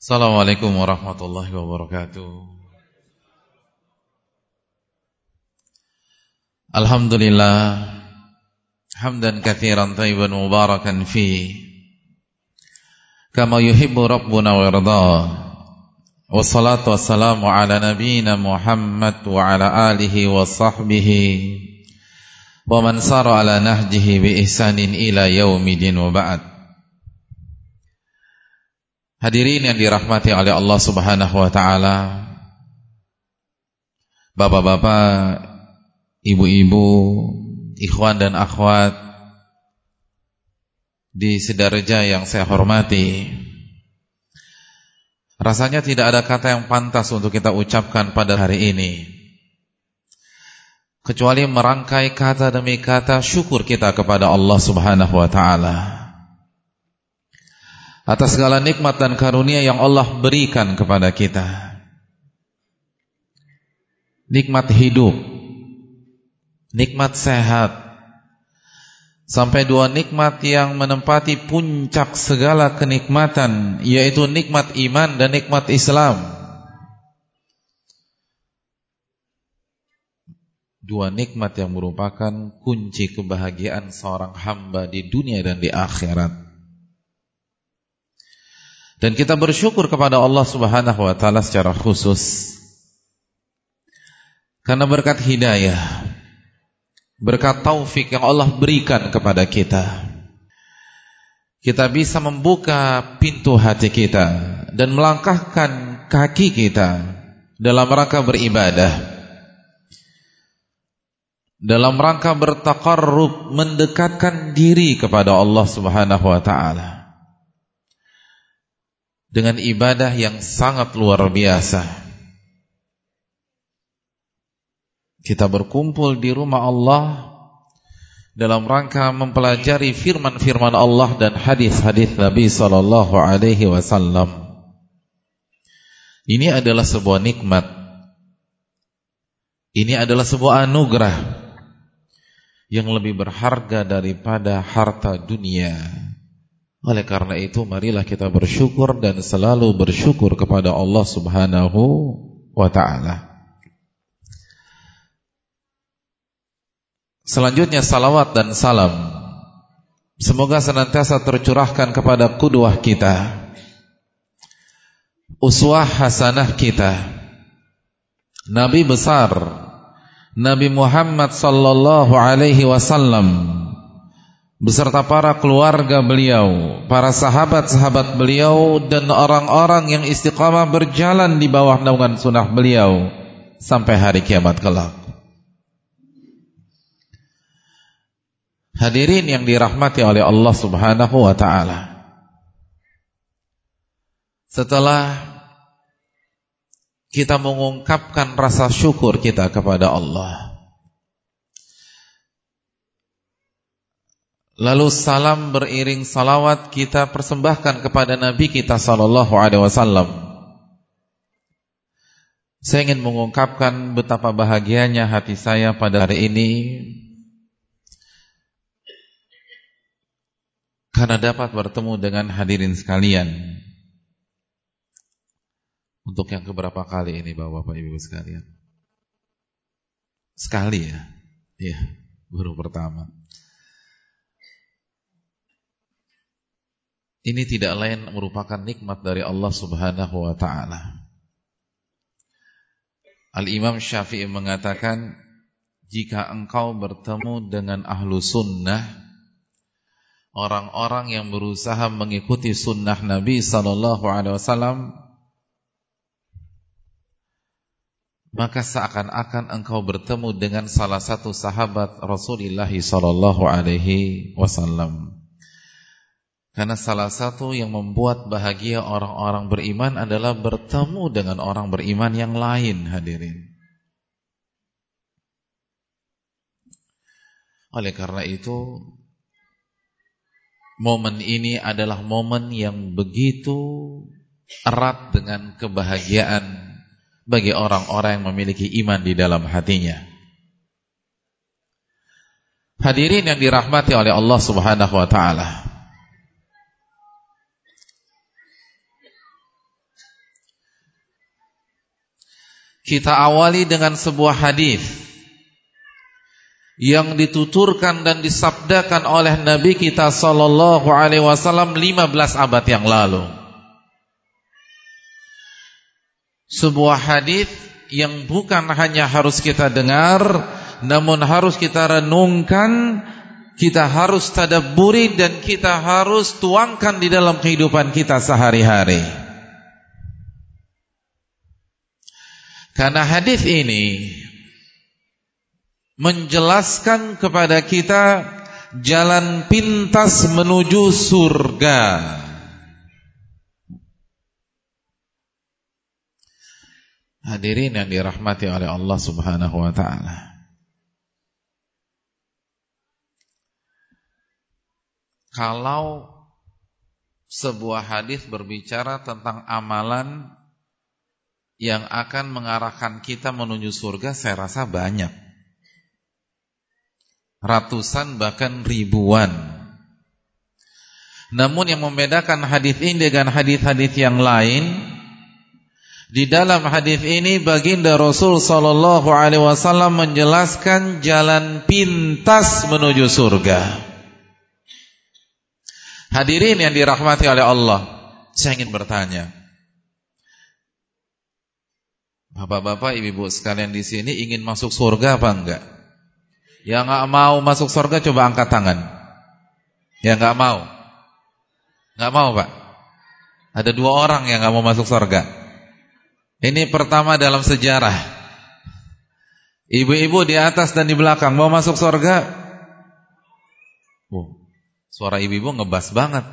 Assalamualaikum warahmatullahi wabarakatuh Alhamdulillah Hamdan kathiran tayyiban mubarakan fi Kama yuhibbu Rabbuna wa yarda Wassalatu wassalamu ala nabina Muhammad wa ala alihi wa sahbihi Wa man sara ala nahjihi bi ihsanin ila yaumidin wa ba'd Hadirin yang dirahmati oleh Allah Subhanahu wa taala. Bapak-bapak, ibu-ibu, ikhwan dan akhwat di Sidarja yang saya hormati. Rasanya tidak ada kata yang pantas untuk kita ucapkan pada hari ini. Kecuali merangkai kata demi kata syukur kita kepada Allah Subhanahu wa taala atas segala nikmat dan karunia yang Allah berikan kepada kita. Nikmat hidup, nikmat sehat, sampai dua nikmat yang menempati puncak segala kenikmatan, yaitu nikmat iman dan nikmat Islam. Dua nikmat yang merupakan kunci kebahagiaan seorang hamba di dunia dan di akhirat. Dan kita bersyukur kepada Allah Subhanahu wa taala secara khusus karena berkat hidayah, berkat taufik yang Allah berikan kepada kita. Kita bisa membuka pintu hati kita dan melangkahkan kaki kita dalam rangka beribadah. Dalam rangka bertakarrub mendekatkan diri kepada Allah Subhanahu wa taala dengan ibadah yang sangat luar biasa. Kita berkumpul di rumah Allah dalam rangka mempelajari firman-firman Allah dan hadis-hadis Nabi sallallahu alaihi wasallam. Ini adalah sebuah nikmat. Ini adalah sebuah anugerah yang lebih berharga daripada harta dunia. Oleh karena itu marilah kita bersyukur dan selalu bersyukur kepada Allah Subhanahu wa taala. Selanjutnya salawat dan salam semoga senantiasa tercurahkan kepada kudwah kita. Uswah hasanah kita. Nabi besar Nabi Muhammad sallallahu alaihi wasallam beserta para keluarga beliau, para sahabat-sahabat beliau dan orang-orang yang istiqamah berjalan di bawah naungan sunnah beliau sampai hari kiamat kelak. Hadirin yang dirahmati oleh Allah Subhanahu wa taala. Setelah kita mengungkapkan rasa syukur kita kepada Allah, Lalu salam beriring salawat kita persembahkan kepada Nabi kita sallallahu alaihi wasallam. Saya ingin mengungkapkan betapa bahagianya hati saya pada hari ini karena dapat bertemu dengan hadirin sekalian. Untuk yang keberapa kali ini Bapak Ibu sekalian? Sekali ya? Iya, baru pertama. Ini tidak lain merupakan nikmat dari Allah Subhanahu wa taala. Al-Imam Syafi'i mengatakan jika engkau bertemu dengan ahlu sunnah orang-orang yang berusaha mengikuti sunnah Nabi sallallahu alaihi wasallam maka seakan-akan engkau bertemu dengan salah satu sahabat Rasulullah sallallahu alaihi wasallam. Karena salah satu yang membuat bahagia orang-orang beriman adalah bertemu dengan orang beriman yang lain hadirin. Oleh karena itu momen ini adalah momen yang begitu erat dengan kebahagiaan bagi orang-orang yang memiliki iman di dalam hatinya. Hadirin yang dirahmati oleh Allah Subhanahu wa taala. Kita awali dengan sebuah hadis yang dituturkan dan disabdakan oleh Nabi kita sallallahu alaihi wasallam 15 abad yang lalu. Sebuah hadis yang bukan hanya harus kita dengar namun harus kita renungkan, kita harus tadabburi dan kita harus tuangkan di dalam kehidupan kita sehari-hari. Karena hadis ini menjelaskan kepada kita jalan pintas menuju surga. Hadirin yang dirahmati oleh Allah Subhanahu wa taala. Kalau sebuah hadis berbicara tentang amalan yang akan mengarahkan kita menuju surga, saya rasa banyak ratusan bahkan ribuan. Namun yang membedakan hadis ini dengan hadis-hadis yang lain, di dalam hadis ini baginda Rasul sallallahu alaihi wasallam menjelaskan jalan pintas menuju surga. Hadirin yang dirahmati oleh Allah, saya ingin bertanya. Bapak-bapak, ibu-ibu sekalian di sini ingin masuk surga apa enggak? Yang nggak mau masuk surga coba angkat tangan. Yang nggak mau. nggak mau, Pak. Ada dua orang yang nggak mau masuk surga. Ini pertama dalam sejarah. Ibu-ibu di atas dan di belakang mau masuk surga? Oh, suara ibu-ibu ngebas banget.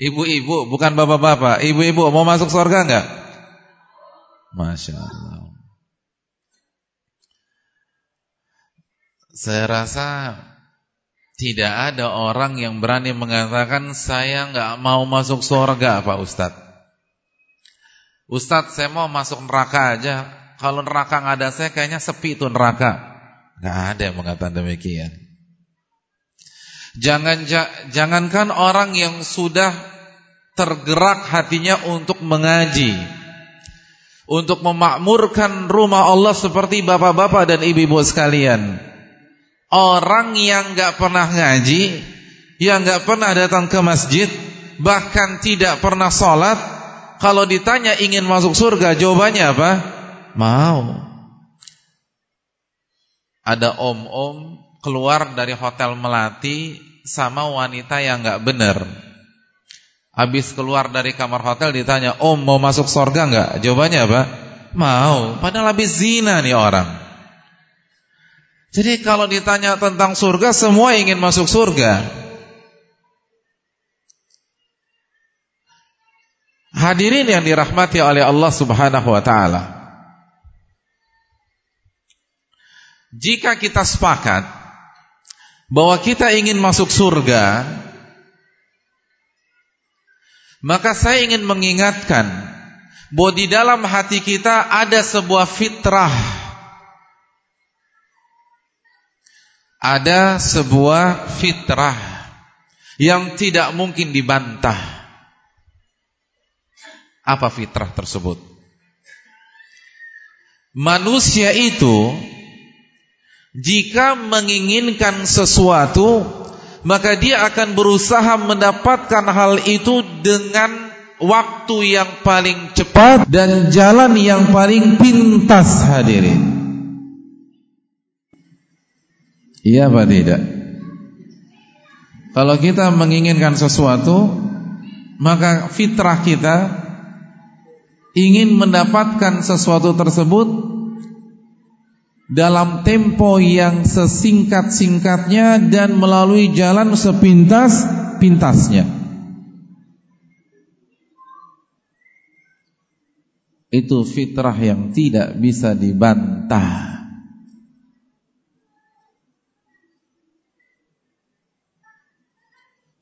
Ibu-ibu, bukan bapak-bapak. Ibu-ibu mau masuk surga enggak? Masya Allah. Saya rasa tidak ada orang yang berani mengatakan saya nggak mau masuk surga Pak Ustadz. Ustadz saya mau masuk neraka aja. Kalau neraka nggak ada saya kayaknya sepi itu neraka. Nggak ada yang mengatakan demikian. Jangan jangankan orang yang sudah tergerak hatinya untuk mengaji, untuk memakmurkan rumah Allah seperti bapak-bapak dan ibu-ibu sekalian. Orang yang gak pernah ngaji Yang gak pernah datang ke masjid Bahkan tidak pernah sholat Kalau ditanya ingin masuk surga Jawabannya apa? Mau Ada om-om Keluar dari hotel Melati Sama wanita yang gak benar Habis keluar dari kamar hotel ditanya Om mau masuk surga gak? Jawabannya apa? Mau Padahal habis zina nih orang jadi kalau ditanya tentang surga Semua ingin masuk surga Hadirin yang dirahmati oleh Allah subhanahu wa ta'ala Jika kita sepakat Bahwa kita ingin masuk surga Maka saya ingin mengingatkan Bahwa di dalam hati kita ada sebuah fitrah ada sebuah fitrah yang tidak mungkin dibantah. Apa fitrah tersebut? Manusia itu jika menginginkan sesuatu maka dia akan berusaha mendapatkan hal itu dengan waktu yang paling cepat dan jalan yang paling pintas hadirin. Iya apa tidak? Kalau kita menginginkan sesuatu Maka fitrah kita Ingin mendapatkan sesuatu tersebut Dalam tempo yang sesingkat-singkatnya Dan melalui jalan sepintas-pintasnya Itu fitrah yang tidak bisa dibantah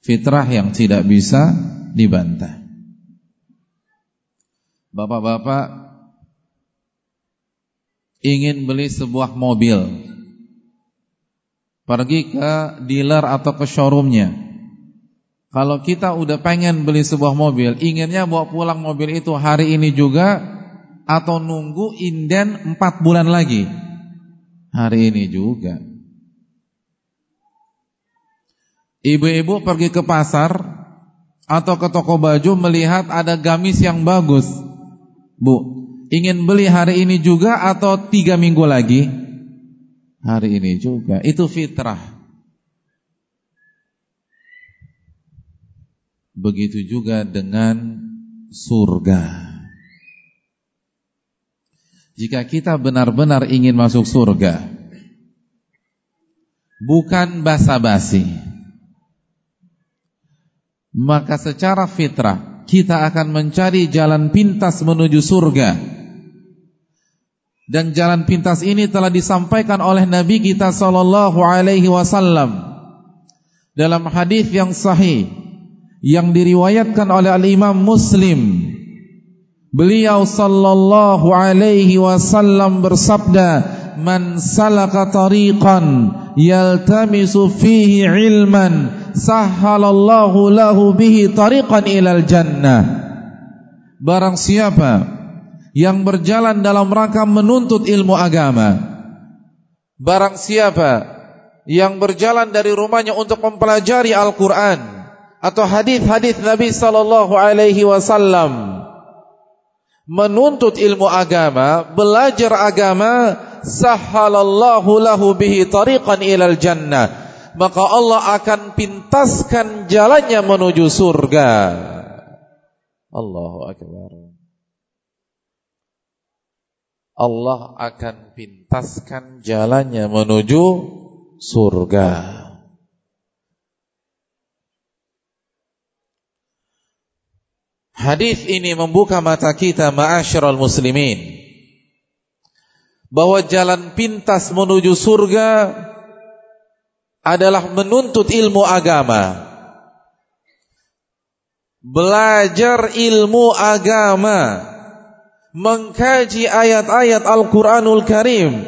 Fitrah yang tidak bisa dibantah. Bapak-bapak ingin beli sebuah mobil. Pergi ke dealer atau ke showroomnya. Kalau kita udah pengen beli sebuah mobil, inginnya bawa pulang mobil itu hari ini juga atau nunggu inden empat bulan lagi? Hari ini juga. Ibu-ibu pergi ke pasar atau ke toko baju melihat ada gamis yang bagus. Bu, ingin beli hari ini juga atau tiga minggu lagi? Hari ini juga. Itu fitrah. Begitu juga dengan surga. Jika kita benar-benar ingin masuk surga Bukan basa-basi Maka secara fitrah Kita akan mencari jalan pintas menuju surga Dan jalan pintas ini telah disampaikan oleh Nabi kita Sallallahu alaihi wasallam Dalam hadis yang sahih Yang diriwayatkan oleh Al-Imam Muslim Beliau sallallahu alaihi wasallam bersabda, "Man salaka tariqan yaltamisu fihi ilman, sahhalallahu lahu bihi tariqan ilal jannah." Barang siapa yang berjalan dalam rangka menuntut ilmu agama, barang siapa yang berjalan dari rumahnya untuk mempelajari Al-Qur'an atau hadis-hadis Nabi sallallahu alaihi wasallam, menuntut ilmu agama, belajar agama, sahhalallahu lahu bihi tariqan ilal jannah. Maka Allah akan pintaskan jalannya menuju surga. Allahu akbar. Allah akan pintaskan jalannya menuju surga. Hadis ini membuka mata kita ma'asyiral muslimin bahwa jalan pintas menuju surga adalah menuntut ilmu agama. Belajar ilmu agama, mengkaji ayat-ayat Al-Qur'anul Karim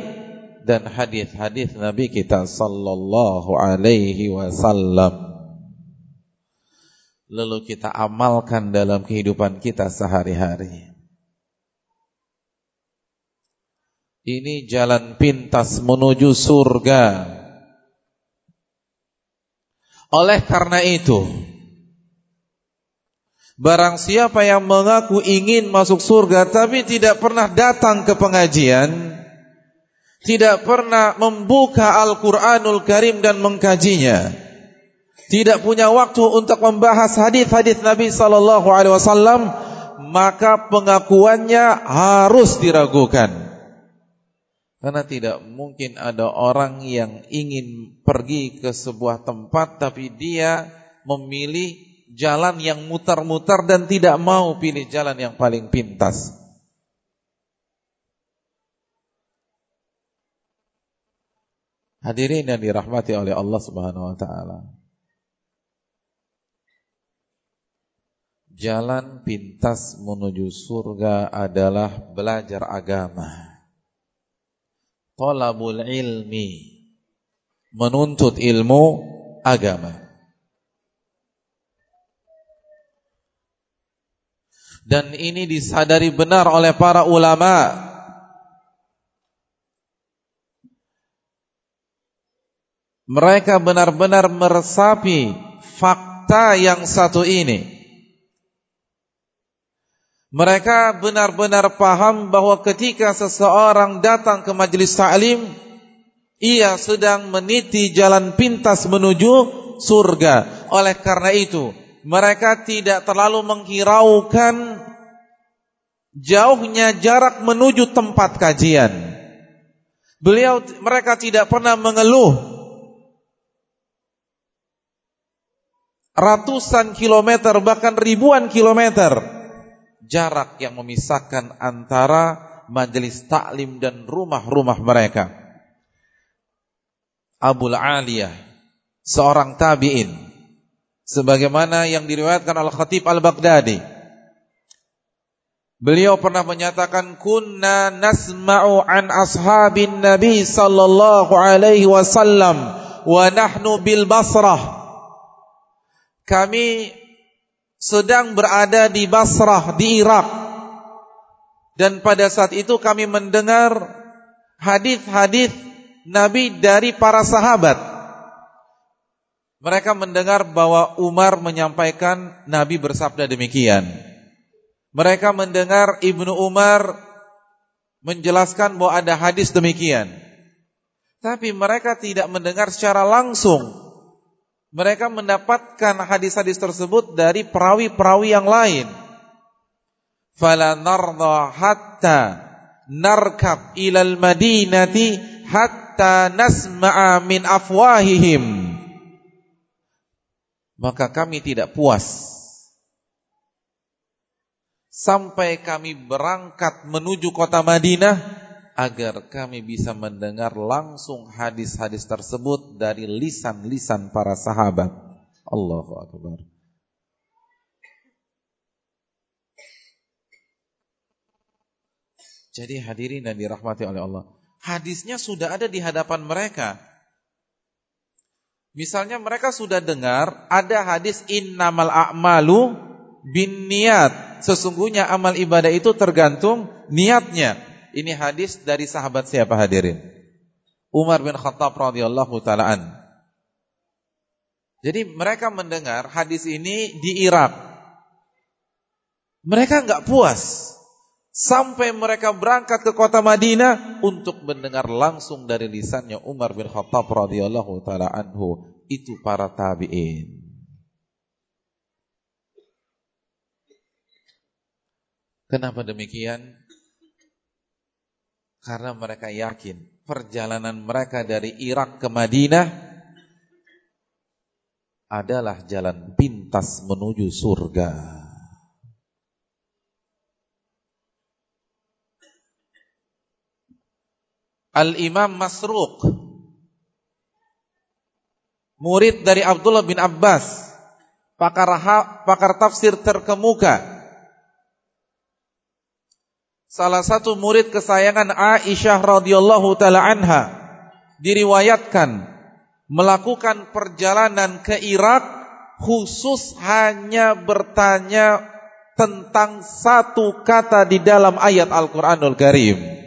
dan hadis-hadis Nabi kita sallallahu alaihi wasallam lalu kita amalkan dalam kehidupan kita sehari-hari. Ini jalan pintas menuju surga. Oleh karena itu, barang siapa yang mengaku ingin masuk surga tapi tidak pernah datang ke pengajian, tidak pernah membuka Al-Qur'anul Karim dan mengkajinya, tidak punya waktu untuk membahas hadis-hadis Nabi sallallahu alaihi wasallam, maka pengakuannya harus diragukan. Karena tidak mungkin ada orang yang ingin pergi ke sebuah tempat tapi dia memilih jalan yang mutar-mutar dan tidak mau pilih jalan yang paling pintas. Hadirin yang dirahmati oleh Allah Subhanahu wa taala. Jalan pintas menuju surga adalah belajar agama. Talabul ilmi. Menuntut ilmu agama. Dan ini disadari benar oleh para ulama. Mereka benar-benar meresapi fakta yang satu ini mereka benar-benar paham bahwa ketika seseorang datang ke majlis ta'lim ia sedang meniti jalan pintas menuju surga. Oleh karena itu, mereka tidak terlalu menghiraukan jauhnya jarak menuju tempat kajian. Beliau mereka tidak pernah mengeluh ratusan kilometer bahkan ribuan kilometer jarak yang memisahkan antara majelis taklim dan rumah-rumah mereka. Abu Aliyah, seorang tabi'in, sebagaimana yang diriwayatkan Al-Khatib Al-Baghdadi. Beliau pernah menyatakan kunna nasma'u an ashabin Nabi sallallahu alaihi wasallam wa nahnu bil Basrah. Kami sedang berada di Basrah di Irak Dan pada saat itu kami mendengar hadis-hadis Nabi dari para sahabat. Mereka mendengar bahwa Umar menyampaikan Nabi bersabda demikian. Mereka mendengar Ibnu Umar menjelaskan bahwa ada hadis demikian. Tapi mereka tidak mendengar secara langsung. Mereka mendapatkan hadis-hadis tersebut dari perawi-perawi yang lain fala narda hatta narkab ilal madinati hatta nasma'a min afwahihim maka kami tidak puas sampai kami berangkat menuju kota Madinah agar kami bisa mendengar langsung hadis-hadis tersebut dari lisan-lisan para sahabat. Allahu akbar. Jadi hadirin dan dirahmati oleh Allah. Hadisnya sudah ada di hadapan mereka. Misalnya mereka sudah dengar ada hadis innamal a'malu bin niat. Sesungguhnya amal ibadah itu tergantung niatnya. Ini hadis dari sahabat siapa hadirin? Umar bin Khattab radhiyallahu taalaan. Jadi mereka mendengar hadis ini di Irak. Mereka enggak puas sampai mereka berangkat ke kota Madinah untuk mendengar langsung dari lisannya Umar bin Khattab radhiyallahu taala anhu itu para tabi'in. Kenapa demikian? Karena mereka yakin perjalanan mereka dari Irak ke Madinah adalah jalan pintas menuju surga. Al-Imam Masruq murid dari Abdullah bin Abbas pakar pakar tafsir terkemuka salah satu murid kesayangan Aisyah radhiyallahu taala anha diriwayatkan melakukan perjalanan ke Irak khusus hanya bertanya tentang satu kata di dalam ayat Al-Qur'anul Karim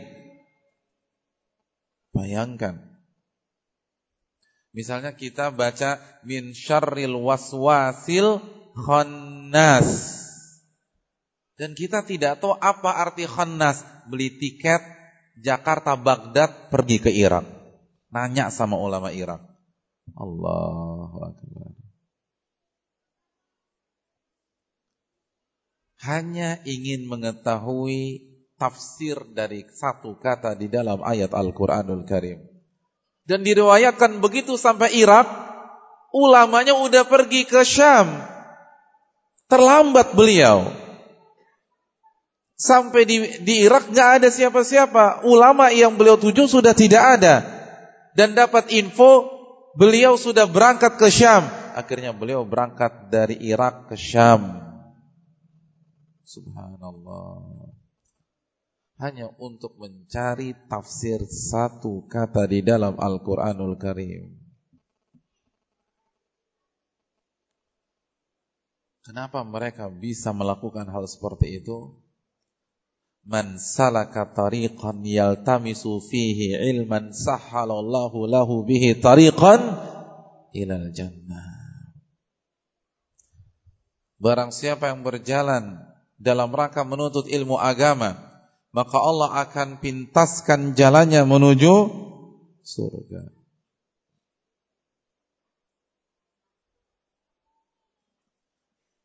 Bayangkan. Misalnya kita baca min syarril waswasil khannas. Dan kita tidak tahu apa arti khannas. Beli tiket Jakarta Baghdad pergi ke Irak. Nanya sama ulama Irak. Allahu akbar. Hanya ingin mengetahui tafsir dari satu kata di dalam ayat Al-Quranul Karim. Dan diriwayatkan begitu sampai Irak, ulamanya udah pergi ke Syam. Terlambat beliau. Sampai di, di Irak nggak ada siapa-siapa. Ulama yang beliau tuju sudah tidak ada. Dan dapat info beliau sudah berangkat ke Syam. Akhirnya beliau berangkat dari Irak ke Syam. Subhanallah hanya untuk mencari tafsir satu kata di dalam Al-Quranul Karim. Kenapa mereka bisa melakukan hal seperti itu? Man salaka tariqan yaltamisu fihi ilman sahhalallahu lahu bihi tariqan ilal jannah. Barang siapa yang berjalan dalam rangka menuntut ilmu agama maka Allah akan pintaskan jalannya menuju surga.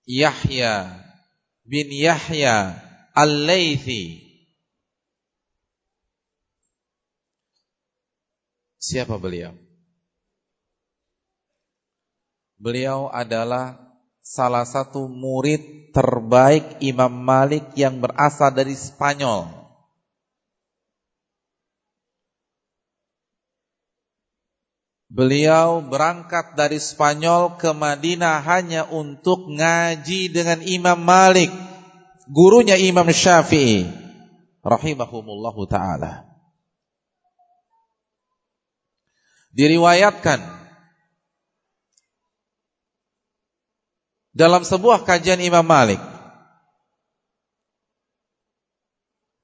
Yahya bin Yahya Al-Laythi Siapa beliau? Beliau adalah salah satu murid terbaik Imam Malik yang berasal dari Spanyol. Beliau berangkat dari Spanyol ke Madinah hanya untuk ngaji dengan Imam Malik, gurunya Imam Syafi'i rahimahumullahu taala. Diriwayatkan dalam sebuah kajian Imam Malik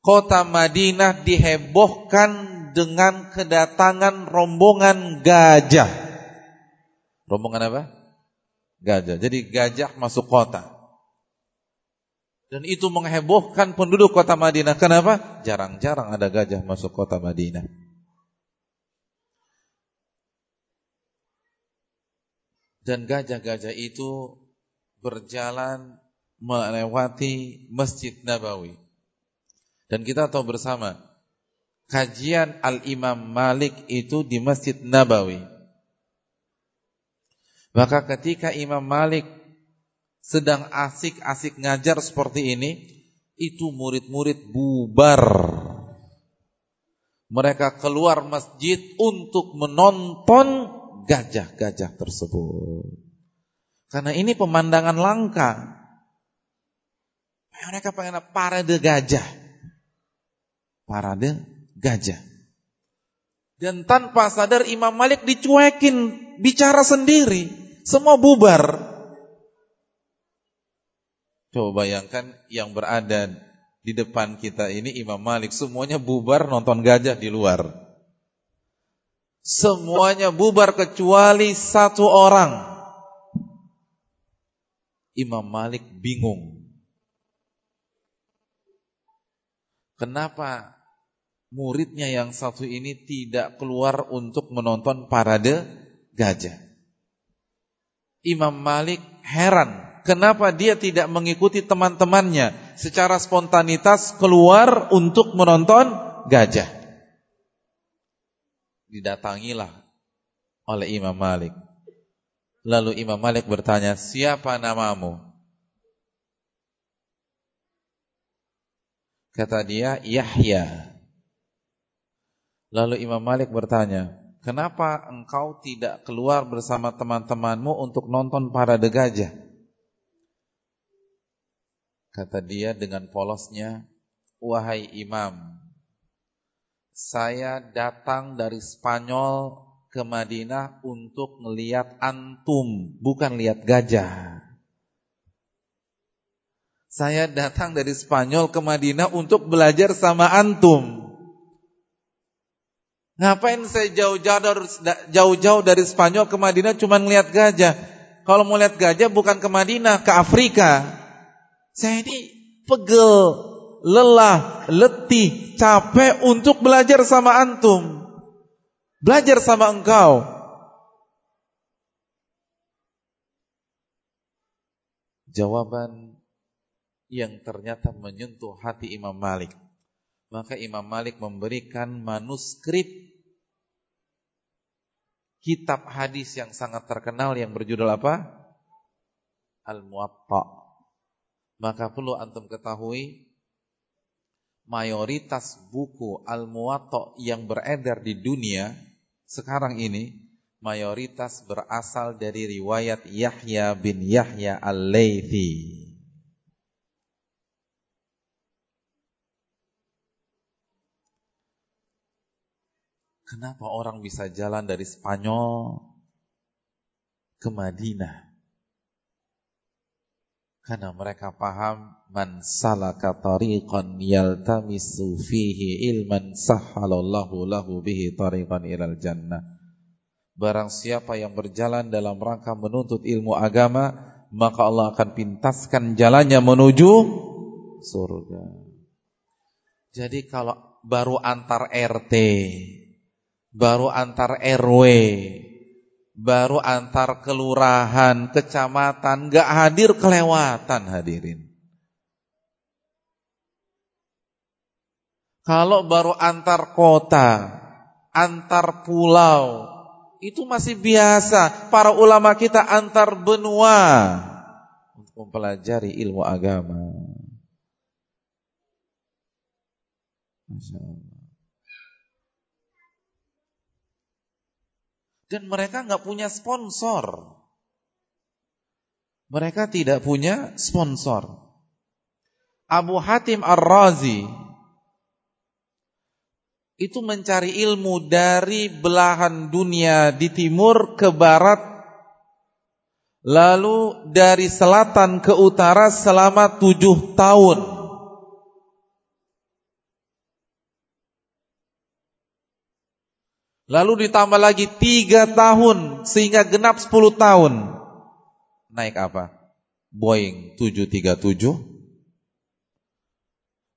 kota Madinah dihebohkan dengan kedatangan rombongan gajah. Rombongan apa? Gajah. Jadi gajah masuk kota. Dan itu menghebohkan penduduk kota Madinah. Kenapa? Jarang-jarang ada gajah masuk kota Madinah. Dan gajah-gajah itu berjalan melewati Masjid Nabawi. Dan kita tahu bersama kajian Al-Imam Malik itu di Masjid Nabawi. Maka ketika Imam Malik sedang asik-asik ngajar seperti ini, itu murid-murid bubar. Mereka keluar masjid untuk menonton gajah-gajah tersebut. Karena ini pemandangan langka. Mereka pengen parade gajah parade gajah. Dan tanpa sadar Imam Malik dicuekin, bicara sendiri, semua bubar. Coba bayangkan yang berada di depan kita ini Imam Malik semuanya bubar nonton gajah di luar. Semuanya bubar kecuali satu orang. Imam Malik bingung. Kenapa muridnya yang satu ini tidak keluar untuk menonton parade gajah? Imam Malik heran, kenapa dia tidak mengikuti teman-temannya secara spontanitas keluar untuk menonton gajah? Didatangilah oleh Imam Malik. Lalu Imam Malik bertanya, "Siapa namamu?" Kata dia, Yahya. Lalu Imam Malik bertanya, kenapa engkau tidak keluar bersama teman-temanmu untuk nonton parade gajah? Kata dia dengan polosnya, wahai imam, saya datang dari Spanyol ke Madinah untuk melihat antum, bukan lihat gajah. Saya datang dari Spanyol ke Madinah untuk belajar sama antum. Ngapain saya jauh-jauh dari, Spanyol ke Madinah cuma ngeliat gajah? Kalau mau lihat gajah bukan ke Madinah, ke Afrika. Saya ini pegel, lelah, letih, capek untuk belajar sama antum. Belajar sama engkau. Jawaban yang ternyata menyentuh hati Imam Malik. Maka Imam Malik memberikan manuskrip kitab hadis yang sangat terkenal yang berjudul apa? Al-Muwatta. Maka perlu antum ketahui mayoritas buku Al-Muwatta yang beredar di dunia sekarang ini mayoritas berasal dari riwayat Yahya bin Yahya Al-Laythi. Kenapa orang bisa jalan dari Spanyol ke Madinah? Karena mereka paham man salaka tariqan yaltamisu fihi ilman sahhalallahu lahu bihi tariqan ilal jannah. Barang siapa yang berjalan dalam rangka menuntut ilmu agama, maka Allah akan pintaskan jalannya menuju surga. Jadi kalau baru antar RT baru antar RW, baru antar kelurahan, kecamatan, gak hadir kelewatan hadirin. Kalau baru antar kota, antar pulau, itu masih biasa. Para ulama kita antar benua untuk mempelajari ilmu agama. Masya Allah. Dan mereka nggak punya sponsor. Mereka tidak punya sponsor. Abu Hatim Ar-Razi itu mencari ilmu dari belahan dunia di timur ke barat lalu dari selatan ke utara selama tujuh tahun Lalu ditambah lagi tiga tahun sehingga genap 10 tahun. Naik apa? Boeing 737.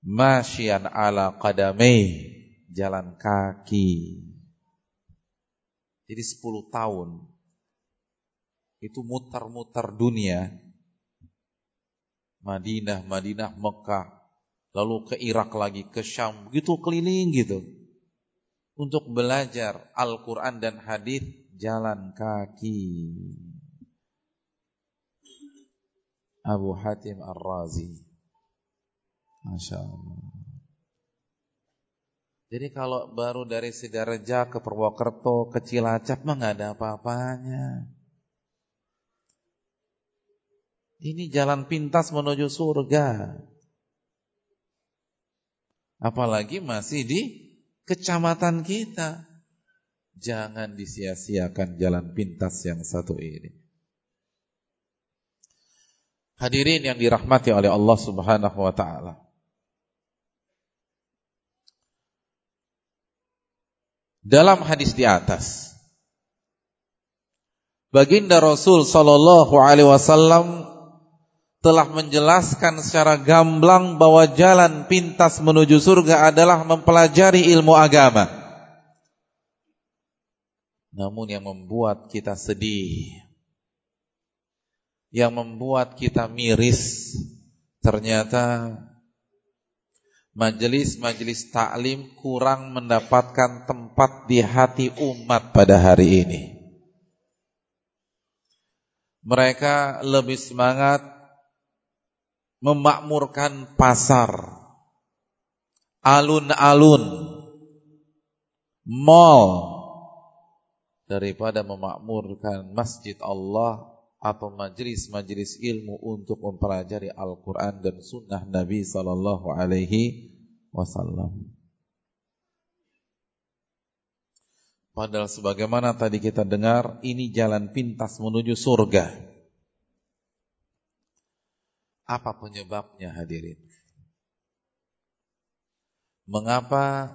Masyian ala qadamai. Jalan kaki. Jadi 10 tahun. Itu muter-muter dunia. Madinah, Madinah, Mekah. Lalu ke Irak lagi, ke Syam. Gitu keliling gitu. Untuk belajar Al-Quran dan Hadis jalan kaki. Abu Hatim Ar-Razi. Masya. Jadi kalau baru dari Sidareja ke Purwokerto ke Cilacap mah nggak ada apa-apanya. Ini jalan pintas menuju surga. Apalagi masih di kecamatan kita. Jangan disia-siakan jalan pintas yang satu ini. Hadirin yang dirahmati oleh Allah Subhanahu wa taala. Dalam hadis di atas Baginda Rasul sallallahu alaihi wasallam telah menjelaskan secara gamblang bahwa jalan pintas menuju surga adalah mempelajari ilmu agama. Namun yang membuat kita sedih, yang membuat kita miris, ternyata majelis-majelis taklim kurang mendapatkan tempat di hati umat pada hari ini. Mereka lebih semangat memakmurkan pasar, alun-alun, mall daripada memakmurkan masjid Allah atau majelis-majelis ilmu untuk mempelajari Al-Quran dan Sunnah Nabi Sallallahu Alaihi Wasallam. Padahal sebagaimana tadi kita dengar, ini jalan pintas menuju surga. Apa penyebabnya hadirin? Mengapa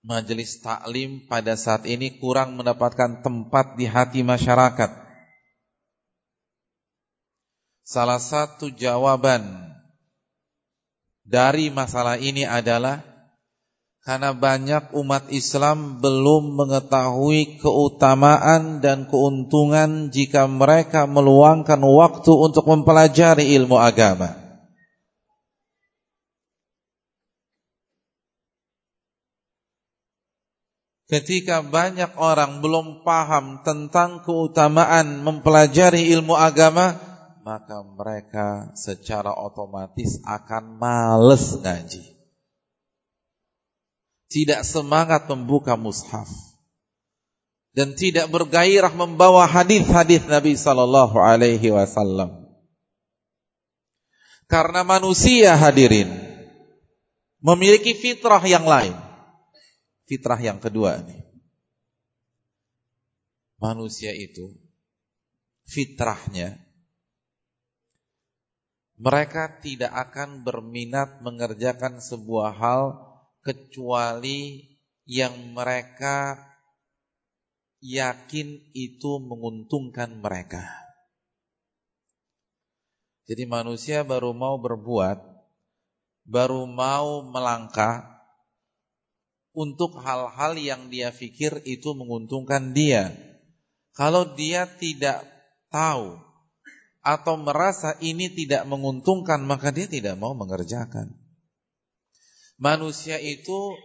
majelis taklim pada saat ini kurang mendapatkan tempat di hati masyarakat? Salah satu jawaban dari masalah ini adalah karena banyak umat Islam belum mengetahui keutamaan dan keuntungan jika mereka meluangkan waktu untuk mempelajari ilmu agama. Ketika banyak orang belum paham tentang keutamaan mempelajari ilmu agama, maka mereka secara otomatis akan males ngaji. Tidak semangat membuka mushaf dan tidak bergairah membawa hadis-hadis Nabi sallallahu alaihi wasallam. Karena manusia hadirin memiliki fitrah yang lain. Fitrah yang kedua ini. Manusia itu fitrahnya mereka tidak akan berminat mengerjakan sebuah hal kecuali yang mereka yakin itu menguntungkan mereka. Jadi manusia baru mau berbuat, baru mau melangkah untuk hal-hal yang dia pikir itu menguntungkan dia. Kalau dia tidak tahu atau merasa ini tidak menguntungkan maka dia tidak mau mengerjakan. Manusia itu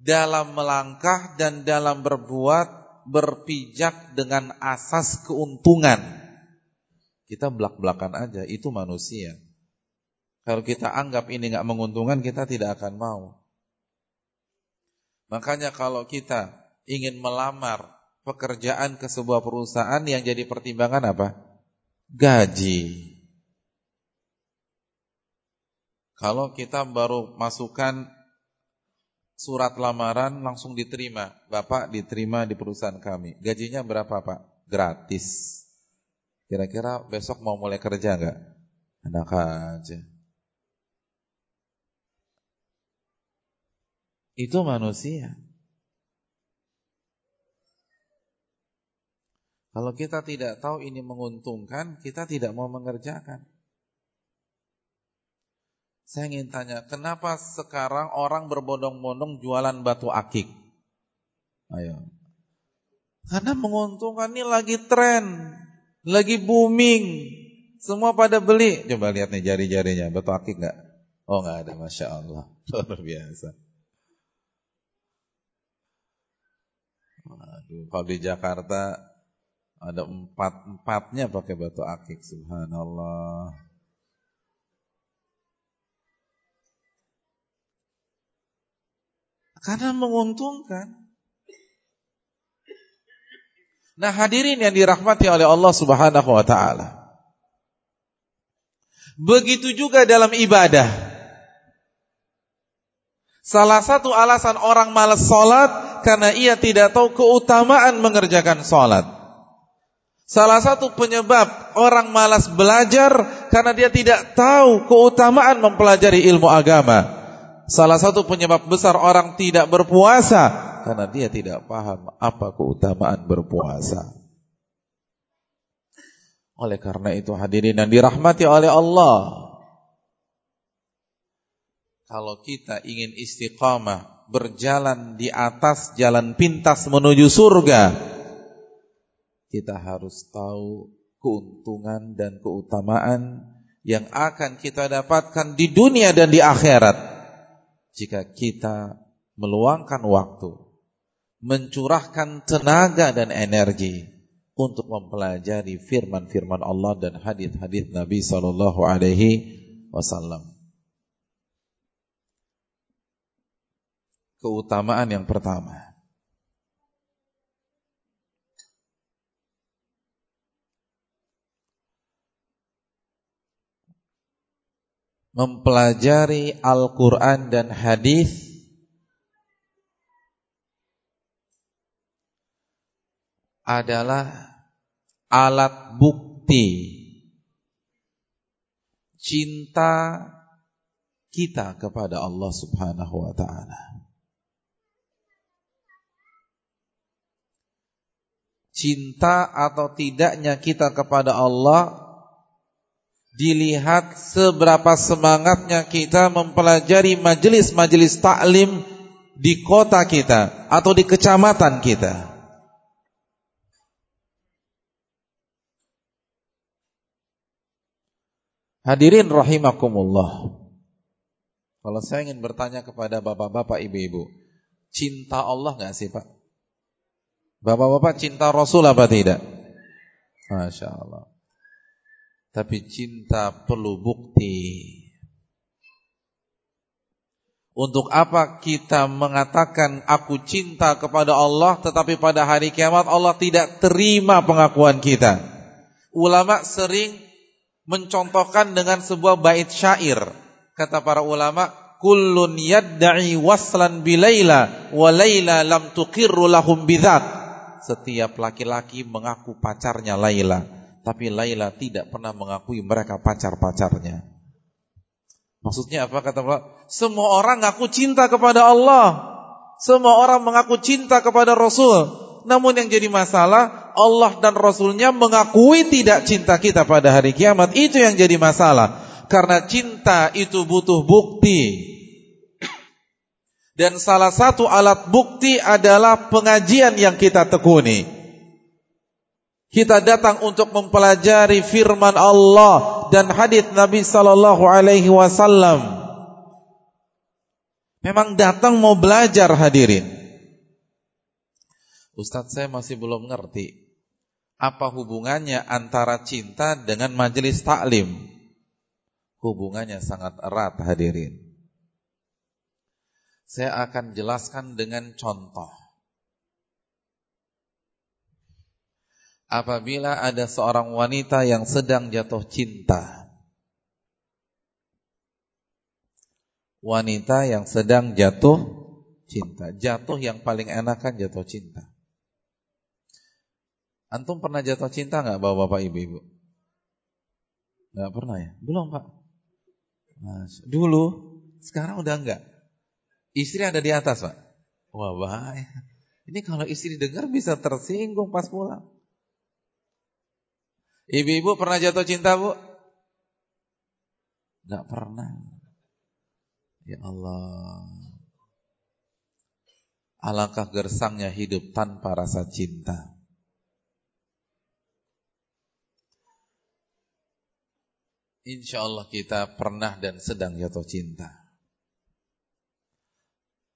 dalam melangkah dan dalam berbuat berpijak dengan asas keuntungan. Kita belak-belakan aja, itu manusia. Kalau kita anggap ini nggak menguntungkan, kita tidak akan mau. Makanya kalau kita ingin melamar pekerjaan ke sebuah perusahaan yang jadi pertimbangan apa? gaji. Kalau kita baru masukkan surat lamaran langsung diterima, Bapak diterima di perusahaan kami. Gajinya berapa Pak? Gratis. Kira-kira besok mau mulai kerja enggak? Enak aja. Itu manusia. Kalau kita tidak tahu ini menguntungkan, kita tidak mau mengerjakan. Saya ingin tanya, kenapa sekarang orang berbondong-bondong jualan batu akik? Ayo. Karena menguntungkan ini lagi tren, lagi booming. Semua pada beli. Coba lihat nih jari-jarinya, batu akik enggak? Oh enggak ada, Masya Allah. Luar biasa. Aduh, kalau di Jakarta ada empat-empatnya pakai batu akik, subhanallah. Karena menguntungkan. Nah hadirin yang dirahmati oleh Allah subhanahu wa ta'ala. Begitu juga dalam ibadah. Salah satu alasan orang malas sholat karena ia tidak tahu keutamaan mengerjakan sholat. Salah satu penyebab orang malas belajar karena dia tidak tahu keutamaan mempelajari ilmu agama. Salah satu penyebab besar orang tidak berpuasa karena dia tidak paham apa keutamaan berpuasa. Oleh karena itu hadirin yang dirahmati oleh Allah. Kalau kita ingin istiqamah berjalan di atas jalan pintas menuju surga, kita harus tahu keuntungan dan keutamaan yang akan kita dapatkan di dunia dan di akhirat jika kita meluangkan waktu, mencurahkan tenaga dan energi untuk mempelajari firman-firman Allah dan hadis-hadis Nabi sallallahu alaihi wasallam. Keutamaan yang pertama mempelajari Al-Quran dan hadis adalah alat bukti cinta kita kepada Allah Subhanahu wa taala. Cinta atau tidaknya kita kepada Allah dilihat seberapa semangatnya kita mempelajari majelis-majelis taklim di kota kita atau di kecamatan kita. Hadirin rahimakumullah. Kalau saya ingin bertanya kepada bapak-bapak, ibu-ibu, cinta Allah nggak sih pak? Bapak-bapak cinta Rasul apa tidak? Masya Allah. Tapi cinta perlu bukti. Untuk apa kita mengatakan aku cinta kepada Allah tetapi pada hari kiamat Allah tidak terima pengakuan kita. Ulama sering mencontohkan dengan sebuah bait syair. Kata para ulama, kullun yadda'i waslan bilaila wa laila lam tuqirru lahum bidzat. Setiap laki-laki mengaku pacarnya Laila tapi Laila tidak pernah mengakui mereka pacar-pacarnya. Maksudnya apa kata Allah? Semua orang ngaku cinta kepada Allah. Semua orang mengaku cinta kepada Rasul. Namun yang jadi masalah, Allah dan Rasulnya mengakui tidak cinta kita pada hari kiamat. Itu yang jadi masalah. Karena cinta itu butuh bukti. Dan salah satu alat bukti adalah pengajian yang kita tekuni. Kita datang untuk mempelajari firman Allah dan hadis Nabi sallallahu alaihi wasallam. Memang datang mau belajar hadirin. Ustadz saya masih belum ngerti apa hubungannya antara cinta dengan majelis taklim. Hubungannya sangat erat hadirin. Saya akan jelaskan dengan contoh. Apabila ada seorang wanita yang sedang jatuh cinta. Wanita yang sedang jatuh cinta. Jatuh yang paling enak kan jatuh cinta. Antum pernah jatuh cinta nggak bapak-bapak ibu-ibu? Nggak pernah ya? Belum pak. Mas, dulu, sekarang udah enggak. Istri ada di atas pak. Wah bahaya. Ini kalau istri dengar bisa tersinggung pas pulang. Ibu-ibu pernah jatuh cinta, Bu? Gak pernah. Ya Allah. Alangkah gersangnya hidup tanpa rasa cinta. Insya Allah kita pernah dan sedang jatuh cinta.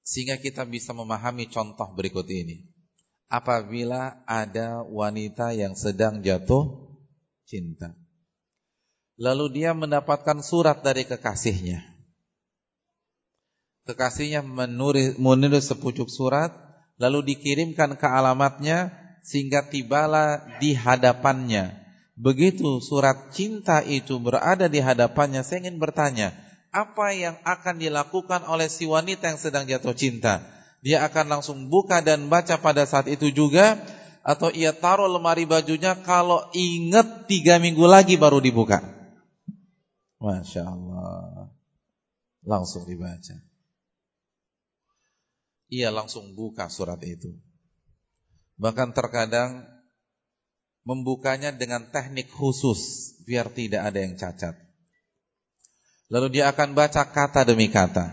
Sehingga kita bisa memahami contoh berikut ini. Apabila ada wanita yang sedang jatuh cinta. Lalu dia mendapatkan surat dari kekasihnya. Kekasihnya menulis, menulis sepucuk surat, lalu dikirimkan ke alamatnya, sehingga tibalah di hadapannya. Begitu surat cinta itu berada di hadapannya, saya ingin bertanya, apa yang akan dilakukan oleh si wanita yang sedang jatuh cinta? Dia akan langsung buka dan baca pada saat itu juga, atau ia taruh lemari bajunya kalau ingat tiga minggu lagi baru dibuka? Masya Allah. Langsung dibaca. Ia langsung buka surat itu. Bahkan terkadang membukanya dengan teknik khusus biar tidak ada yang cacat. Lalu dia akan baca kata demi kata.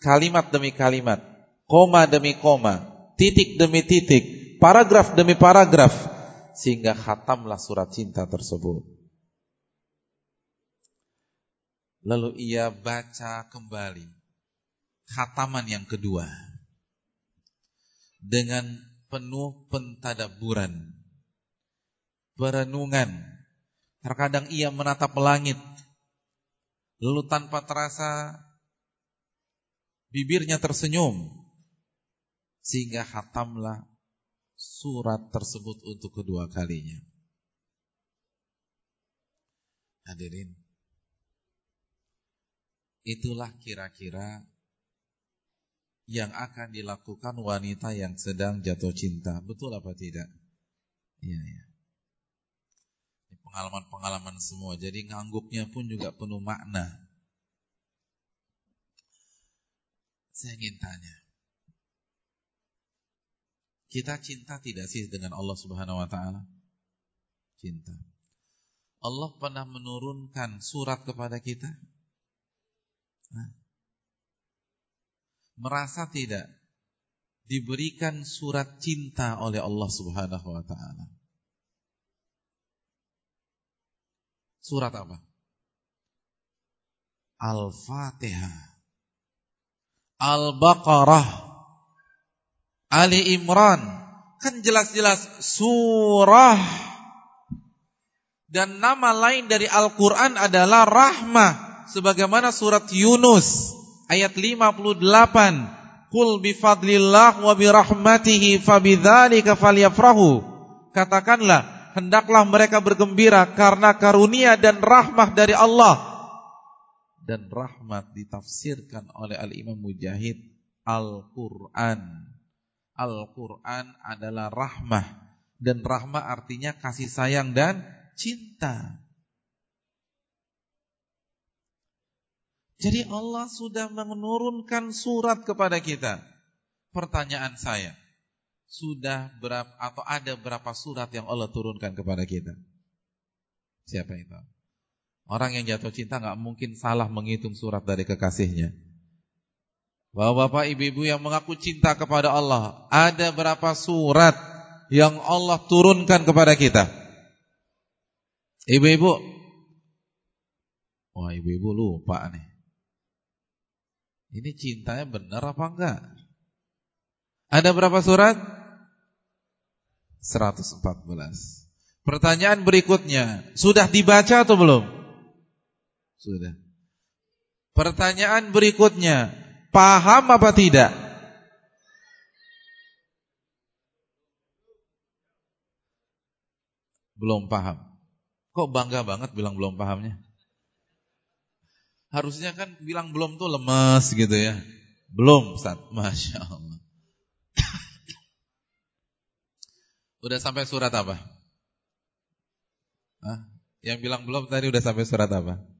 Kalimat demi kalimat, koma demi koma, titik demi titik, paragraf demi paragraf sehingga khatamlah surat cinta tersebut. Lalu ia baca kembali khataman yang kedua dengan penuh pentadaburan, perenungan. Terkadang ia menatap langit, lalu tanpa terasa bibirnya tersenyum, sehingga hatamlah surat tersebut untuk kedua kalinya. Hadirin, Itulah kira-kira yang akan dilakukan wanita yang sedang jatuh cinta. Betul apa tidak? Iya, iya. Pengalaman-pengalaman semua. Jadi ngangguknya pun juga penuh makna. Saya ingin tanya. Kita cinta tidak sih dengan Allah Subhanahu wa taala? Cinta. Allah pernah menurunkan surat kepada kita? Merasa tidak diberikan surat cinta oleh Allah Subhanahu wa taala. Surat apa? Al-Fatihah. Al-Baqarah. Ali Imran. Kan jelas-jelas surah. Dan nama lain dari Al-Qur'an adalah rahmah. Sebagaimana surat Yunus ayat 58 Qul bifadlillah wa birahmatihi fabidzalika falyafrahu. Katakanlah hendaklah mereka bergembira karena karunia dan rahmah dari Allah. Dan rahmat ditafsirkan oleh Al-Imam Mujahid Al-Qur'an Al-Qur'an adalah rahmah dan rahmah artinya kasih sayang dan cinta Jadi Allah sudah menurunkan surat kepada kita. Pertanyaan saya, sudah berapa atau ada berapa surat yang Allah turunkan kepada kita? Siapa itu? Orang yang jatuh cinta nggak mungkin salah menghitung surat dari kekasihnya. Bapak-bapak, ibu-ibu yang mengaku cinta kepada Allah, ada berapa surat yang Allah turunkan kepada kita? Ibu-ibu, wah ibu-ibu lupa nih. Ini cintanya benar apa enggak? Ada berapa surat? 114. Pertanyaan berikutnya, sudah dibaca atau belum? Sudah. Pertanyaan berikutnya, paham apa tidak? Belum paham. Kok bangga banget bilang belum pahamnya? Harusnya kan bilang belum tuh lemes gitu ya. Belum Ustaz. Masya Allah. udah sampai surat apa? Hah? Yang bilang belum tadi udah sampai surat apa?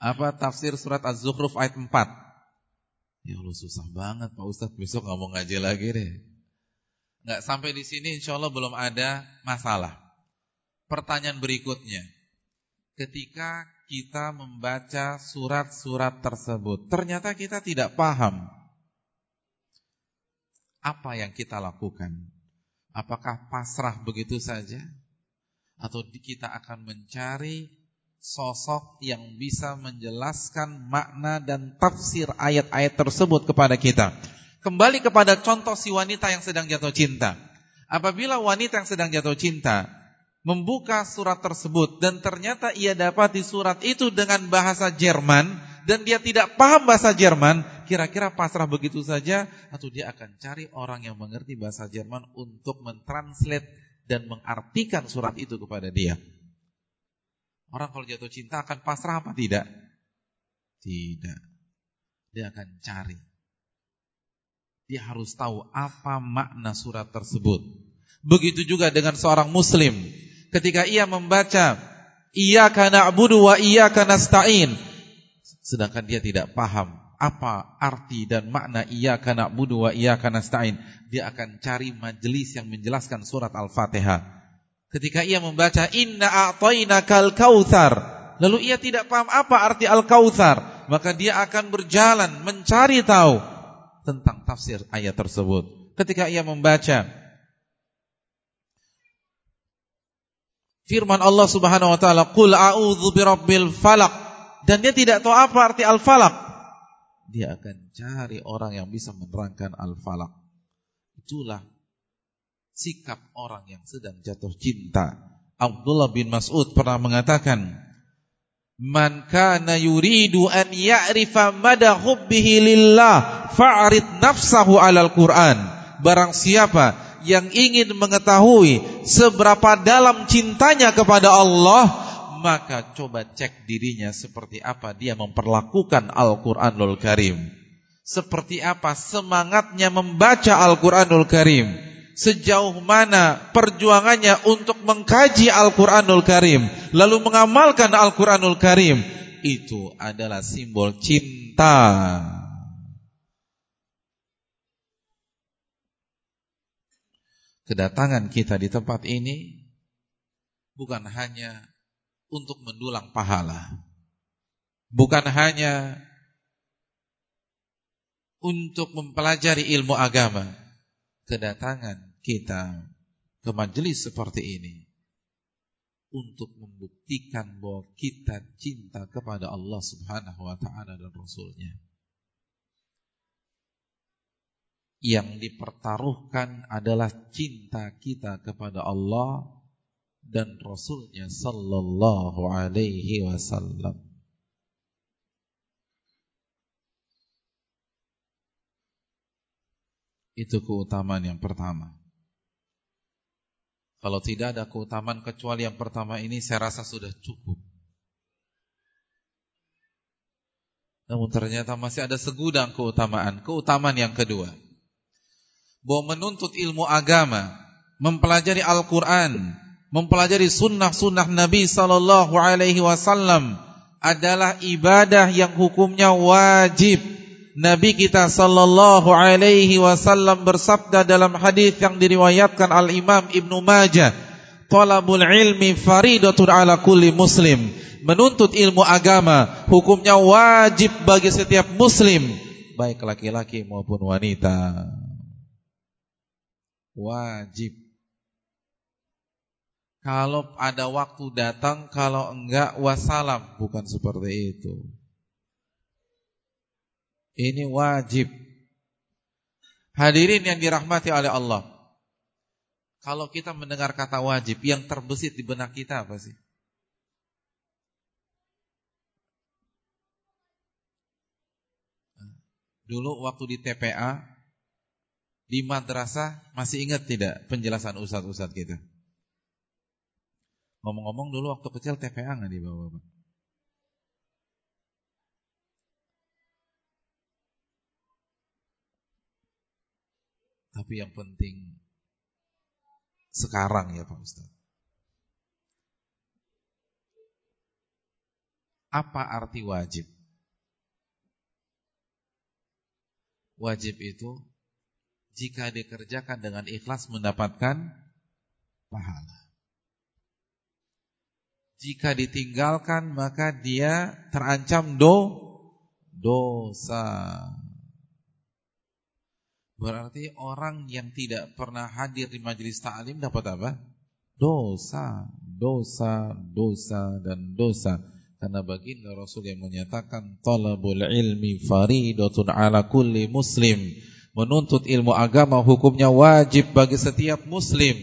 Apa tafsir surat Az-Zukhruf ayat 4? Ya Allah susah banget Pak Ustaz Besok gak mau ngaji lagi deh Nggak sampai di sini insya Allah belum ada masalah. Pertanyaan berikutnya. Ketika kita membaca surat-surat tersebut, ternyata kita tidak paham apa yang kita lakukan. Apakah pasrah begitu saja? Atau kita akan mencari sosok yang bisa menjelaskan makna dan tafsir ayat-ayat tersebut kepada kita. Kembali kepada contoh si wanita yang sedang jatuh cinta. Apabila wanita yang sedang jatuh cinta membuka surat tersebut dan ternyata ia dapat di surat itu dengan bahasa Jerman dan dia tidak paham bahasa Jerman, kira-kira pasrah begitu saja atau dia akan cari orang yang mengerti bahasa Jerman untuk mentranslate dan mengartikan surat itu kepada dia. Orang kalau jatuh cinta akan pasrah apa tidak? Tidak. Dia akan cari. Dia harus tahu apa makna surat tersebut. Begitu juga dengan seorang muslim. Ketika ia membaca Iyyaka na'budu wa iyyaka nasta'in. Sedangkan dia tidak paham apa arti dan makna iyyaka na'budu wa iyyaka nasta'in. Dia akan cari majelis yang menjelaskan surat Al-Fatihah Ketika ia membaca inna a'tainakal kautsar, lalu ia tidak paham apa arti al-kautsar, maka dia akan berjalan mencari tahu tentang tafsir ayat tersebut. Ketika ia membaca firman Allah Subhanahu wa taala, "Qul a'udzu birabbil falaq." Dan dia tidak tahu apa arti al-falaq. Dia akan cari orang yang bisa menerangkan al-falaq. Itulah sikap orang yang sedang jatuh cinta. Abdullah bin Mas'ud pernah mengatakan, "Man kana yuridu an ya'rifa mada hubbihi lillah fa'rid nafsahu 'alal Qur'an." Barang siapa yang ingin mengetahui seberapa dalam cintanya kepada Allah, maka coba cek dirinya seperti apa dia memperlakukan Al-Qur'anul Karim. Seperti apa semangatnya membaca Al-Qur'anul Karim sejauh mana perjuangannya untuk mengkaji Al-Quranul Karim lalu mengamalkan Al-Quranul Karim itu adalah simbol cinta. Kedatangan kita di tempat ini bukan hanya untuk mendulang pahala bukan hanya untuk mempelajari ilmu agama kedatangan kita ke majelis seperti ini untuk membuktikan bahwa kita cinta kepada Allah Subhanahu wa taala dan rasulnya. Yang dipertaruhkan adalah cinta kita kepada Allah dan rasulnya sallallahu alaihi wasallam. Itu keutamaan yang pertama. Kalau tidak ada keutamaan kecuali yang pertama ini saya rasa sudah cukup. Namun ternyata masih ada segudang keutamaan. Keutamaan yang kedua. Bahwa menuntut ilmu agama, mempelajari Al-Quran, mempelajari sunnah-sunnah Nabi Sallallahu Alaihi Wasallam adalah ibadah yang hukumnya wajib Nabi kita sallallahu alaihi wasallam bersabda dalam hadis yang diriwayatkan Al Imam Ibnu Majah, "Talabul ilmi faridatun ala kulli muslim." Menuntut ilmu agama hukumnya wajib bagi setiap muslim, baik laki-laki maupun wanita. Wajib. Kalau ada waktu datang, kalau enggak wassalam, bukan seperti itu. Ini wajib. Hadirin yang dirahmati oleh Allah. Kalau kita mendengar kata wajib, yang terbesit di benak kita apa sih? Dulu waktu di TPA, di madrasah, masih ingat tidak penjelasan ustadz-ustadz kita? Ngomong-ngomong dulu waktu kecil TPA nggak di bawah-bawah? Tapi yang penting sekarang ya Pak Ustaz. Apa arti wajib? Wajib itu jika dikerjakan dengan ikhlas mendapatkan pahala. Jika ditinggalkan maka dia terancam do dosa. Berarti orang yang tidak pernah hadir di majelis ta'lim dapat apa? Dosa, dosa, dosa dan dosa. Karena baginda Rasul yang menyatakan talabul ilmi faridatun ala kulli muslim. Menuntut ilmu agama hukumnya wajib bagi setiap muslim.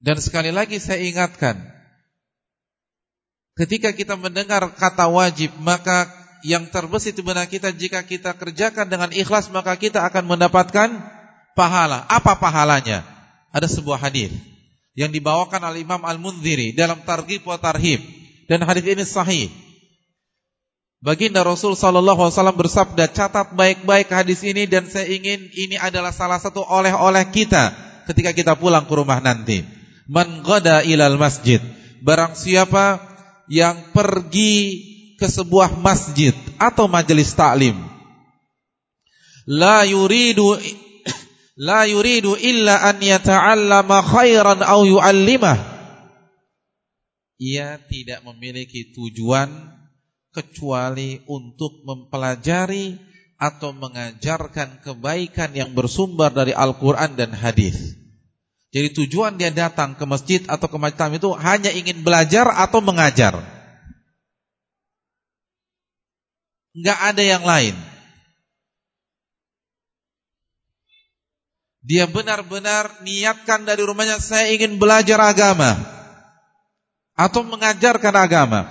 Dan sekali lagi saya ingatkan, ketika kita mendengar kata wajib, maka yang terbesit di benak kita jika kita kerjakan dengan ikhlas, maka kita akan mendapatkan pahala. Apa pahalanya? Ada sebuah hadis yang dibawakan oleh Imam Al-Munziri dalam Targhib wa Tarhib dan hadis ini sahih. Baginda Rasul sallallahu alaihi wasallam bersabda, "Catat baik-baik hadis ini dan saya ingin ini adalah salah satu oleh-oleh kita ketika kita pulang ke rumah nanti." Man ilal masjid. Barang siapa yang pergi ke sebuah masjid atau majelis taklim. La yuridu la yuridu illa an yata'allama khairan aw yu'allimah. Ia tidak memiliki tujuan kecuali untuk mempelajari atau mengajarkan kebaikan yang bersumber dari Al-Qur'an dan hadis. Jadi tujuan dia datang ke masjid atau ke maktab itu hanya ingin belajar atau mengajar. Enggak ada yang lain. Dia benar-benar niatkan dari rumahnya saya ingin belajar agama atau mengajarkan agama.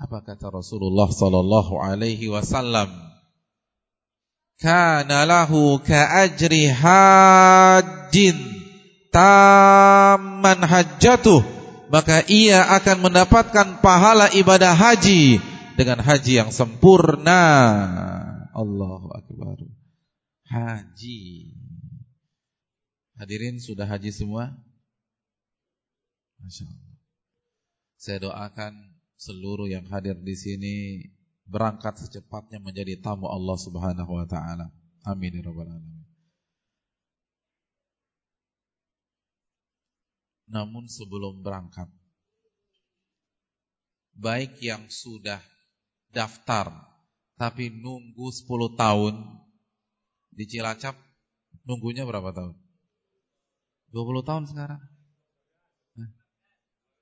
Apa kata Rasulullah sallallahu alaihi wasallam? kana lahu ajri hajjin tamman hajjatuh maka ia akan mendapatkan pahala ibadah haji dengan haji yang sempurna. Allahu akbar. Haji. Hadirin sudah haji semua? Masya Allah. Saya doakan seluruh yang hadir di sini berangkat secepatnya menjadi tamu Allah Subhanahu wa taala. Amin ya rabbal alamin. Namun sebelum berangkat baik yang sudah daftar tapi nunggu 10 tahun di Cilacap nunggunya berapa tahun? 20 tahun sekarang.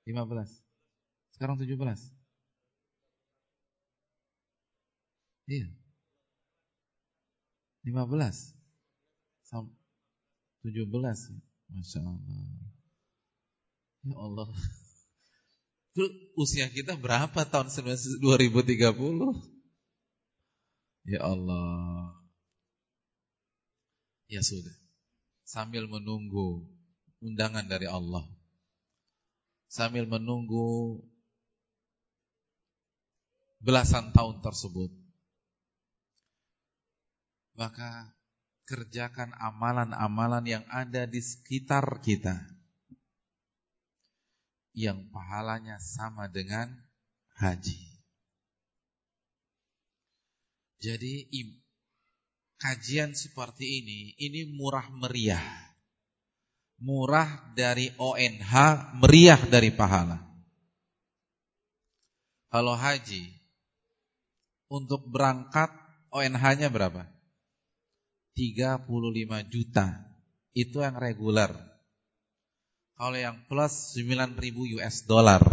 15. Sekarang 17. Iya. 15 sampai 17 Masya Allah Ya Allah usia kita berapa tahun 2030 Ya Allah. Ya sudah. Sambil menunggu undangan dari Allah. Sambil menunggu Belasan tahun tersebut. Maka kerjakan amalan-amalan yang ada di sekitar kita yang pahalanya sama dengan haji. Jadi kajian seperti ini ini murah meriah. Murah dari ONH, meriah dari pahala. Kalau haji untuk berangkat ONH-nya berapa? 35 juta. Itu yang reguler. Kalau yang plus 9.000 US dollar.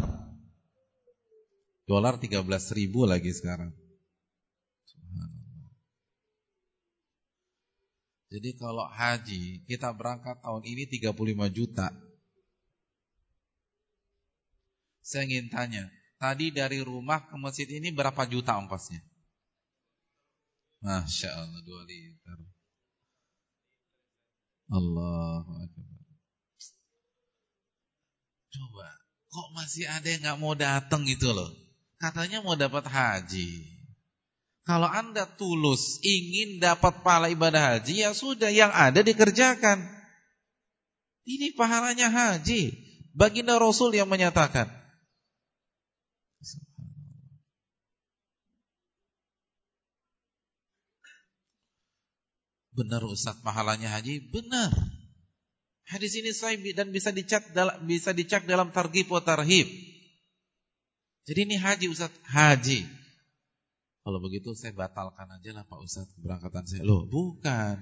Dolar 13.000 lagi sekarang. Jadi kalau haji kita berangkat tahun ini 35 juta. Saya ingin tanya, tadi dari rumah ke masjid ini berapa juta ongkosnya? Masya Allah 2 liter. Allahu Akbar. Coba, kok masih ada yang gak mau datang gitu loh. Katanya mau dapat haji. Kalau anda tulus ingin dapat pahala ibadah haji, ya sudah yang ada dikerjakan. Ini pahalanya haji. Baginda Rasul yang menyatakan. Benar Ustaz pahalanya haji? Benar. Hadis ini sahih dan bisa dicek dalam bisa dicek dalam targhib wa tarhib. Jadi ini haji Ustaz, haji. Kalau begitu saya batalkan aja lah Pak Ustaz keberangkatan saya. Loh, bukan.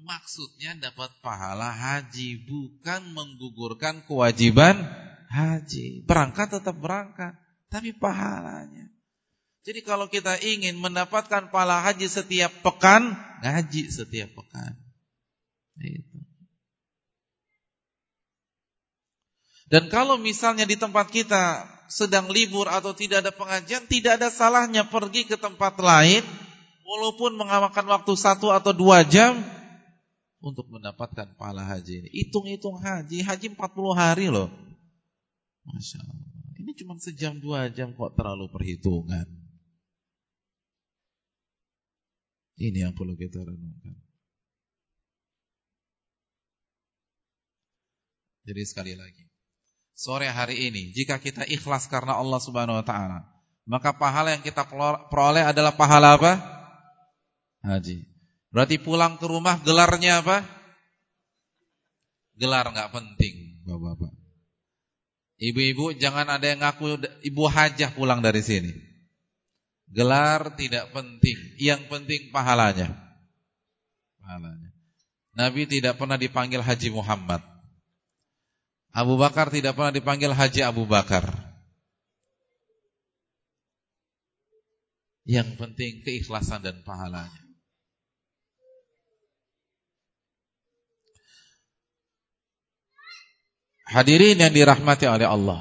Maksudnya dapat pahala haji, bukan menggugurkan kewajiban haji. Berangkat tetap berangkat, tapi pahalanya. Jadi kalau kita ingin mendapatkan pahala haji setiap pekan, ngaji setiap pekan. Dan kalau misalnya di tempat kita sedang libur atau tidak ada pengajian, tidak ada salahnya pergi ke tempat lain, walaupun mengamalkan waktu satu atau dua jam untuk mendapatkan pahala haji ini. Hitung-hitung haji, haji 40 hari loh. Masya Allah. Ini cuma sejam dua jam kok terlalu perhitungan. Ini yang perlu kita renungkan. Jadi sekali lagi, sore hari ini jika kita ikhlas karena Allah Subhanahu wa taala, maka pahala yang kita peroleh adalah pahala apa? Haji. Berarti pulang ke rumah gelarnya apa? Gelar nggak penting, Bapak-bapak. Ibu-ibu jangan ada yang ngaku ibu hajah pulang dari sini. Gelar tidak penting, yang penting pahalanya. Pahalanya. Nabi tidak pernah dipanggil Haji Muhammad. Abu Bakar tidak pernah dipanggil Haji Abu Bakar. Yang penting keikhlasan dan pahalanya. Hadirin yang dirahmati oleh Allah.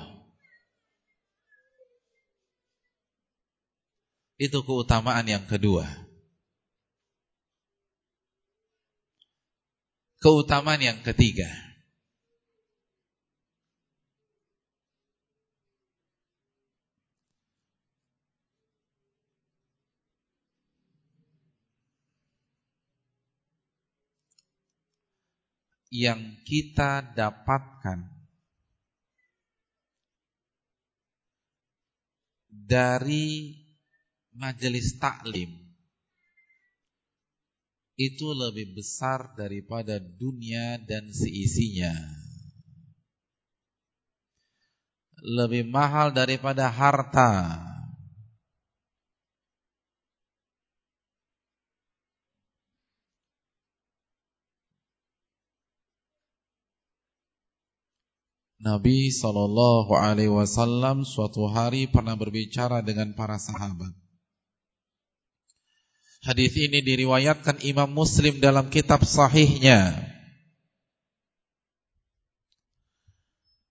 Itu keutamaan yang kedua. Keutamaan yang ketiga. Yang kita dapatkan dari majelis taklim itu lebih besar daripada dunia dan seisinya. Lebih mahal daripada harta. Nabi Shallallahu Alaihi Wasallam suatu hari pernah berbicara dengan para sahabat. Hadis ini diriwayatkan Imam Muslim dalam kitab sahihnya.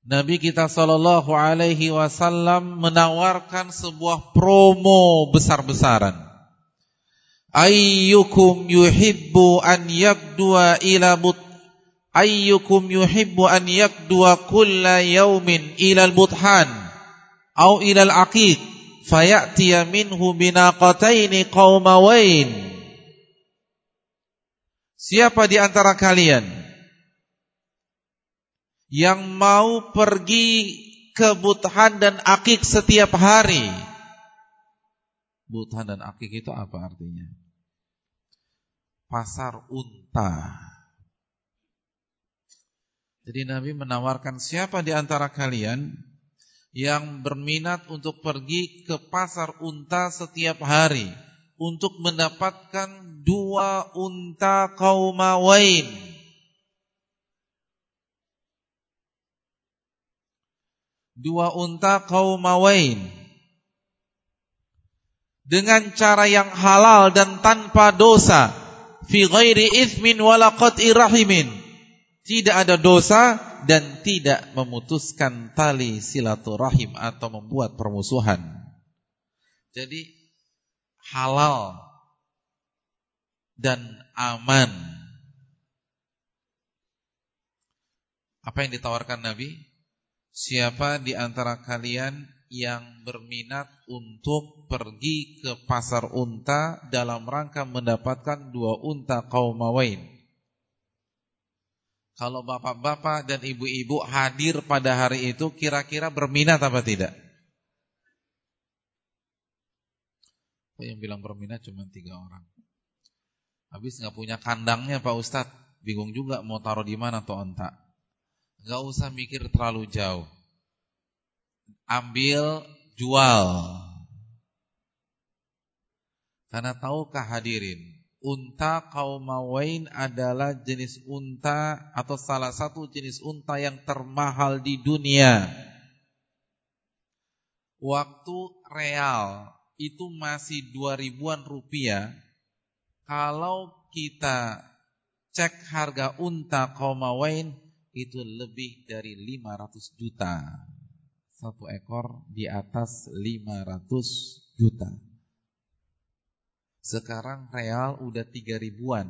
Nabi kita Shallallahu Alaihi Wasallam menawarkan sebuah promo besar-besaran. Ayyukum yuhibbu an yabdua ila ayyukum yuhibbu an yakdua kulla yaumin ilal buthan au ilal aqiq fayatiya minhu binaqataini qaumawain Siapa di antara kalian yang mau pergi ke Buthan dan Akik setiap hari? Buthan dan Akik itu apa artinya? Pasar unta. Jadi Nabi menawarkan siapa di antara kalian yang berminat untuk pergi ke pasar unta setiap hari untuk mendapatkan dua unta kaumawain. Dua unta kaumawain. Dengan cara yang halal dan tanpa dosa. Fi ghairi ithmin wala qat'i rahimin tidak ada dosa dan tidak memutuskan tali silaturahim atau membuat permusuhan. Jadi halal dan aman. Apa yang ditawarkan Nabi? Siapa di antara kalian yang berminat untuk pergi ke pasar unta dalam rangka mendapatkan dua unta kaumawain? Kalau bapak-bapak dan ibu-ibu hadir pada hari itu kira-kira berminat apa tidak? Kok yang bilang berminat cuma tiga orang? Habis nggak punya kandangnya Pak Ustadz, bingung juga mau taruh di mana atau entak. Nggak usah mikir terlalu jauh. Ambil, jual. Karena tahukah hadirin, unta kaumawain adalah jenis unta atau salah satu jenis unta yang termahal di dunia. Waktu real itu masih dua ribuan rupiah. Kalau kita cek harga unta kaumawain itu lebih dari 500 juta. Satu ekor di atas 500 juta. Sekarang real udah tiga ribuan.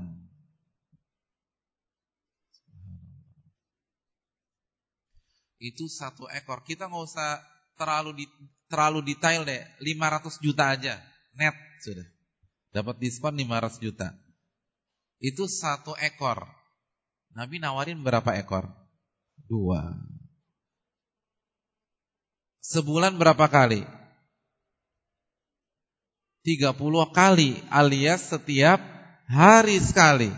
Itu satu ekor. Kita nggak usah terlalu di, terlalu detail deh. 500 juta aja net sudah. Dapat diskon 500 juta. Itu satu ekor. Nabi nawarin berapa ekor? Dua. Sebulan berapa kali? 30 kali alias setiap hari sekali.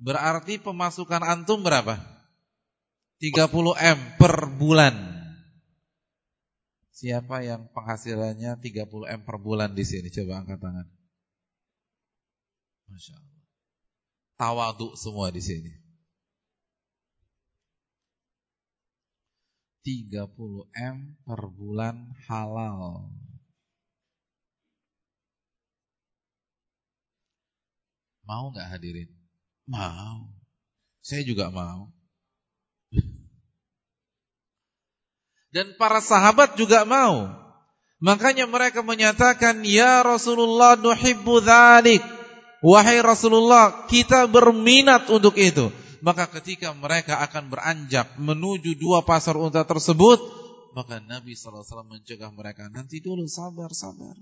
Berarti pemasukan antum berapa? 30 M per bulan. Siapa yang penghasilannya 30 M per bulan di sini? Coba angkat tangan. Masya Allah. Tawadu semua di sini. 30 M per bulan halal. Mau nggak hadirin? Mau. Saya juga mau. Dan para sahabat juga mau. Makanya mereka menyatakan, Ya Rasulullah nuhibbu dhalik. Wahai Rasulullah, kita berminat untuk itu. Maka ketika mereka akan beranjak menuju dua pasar unta tersebut, maka Nabi SAW mencegah mereka, nanti dulu sabar, sabar.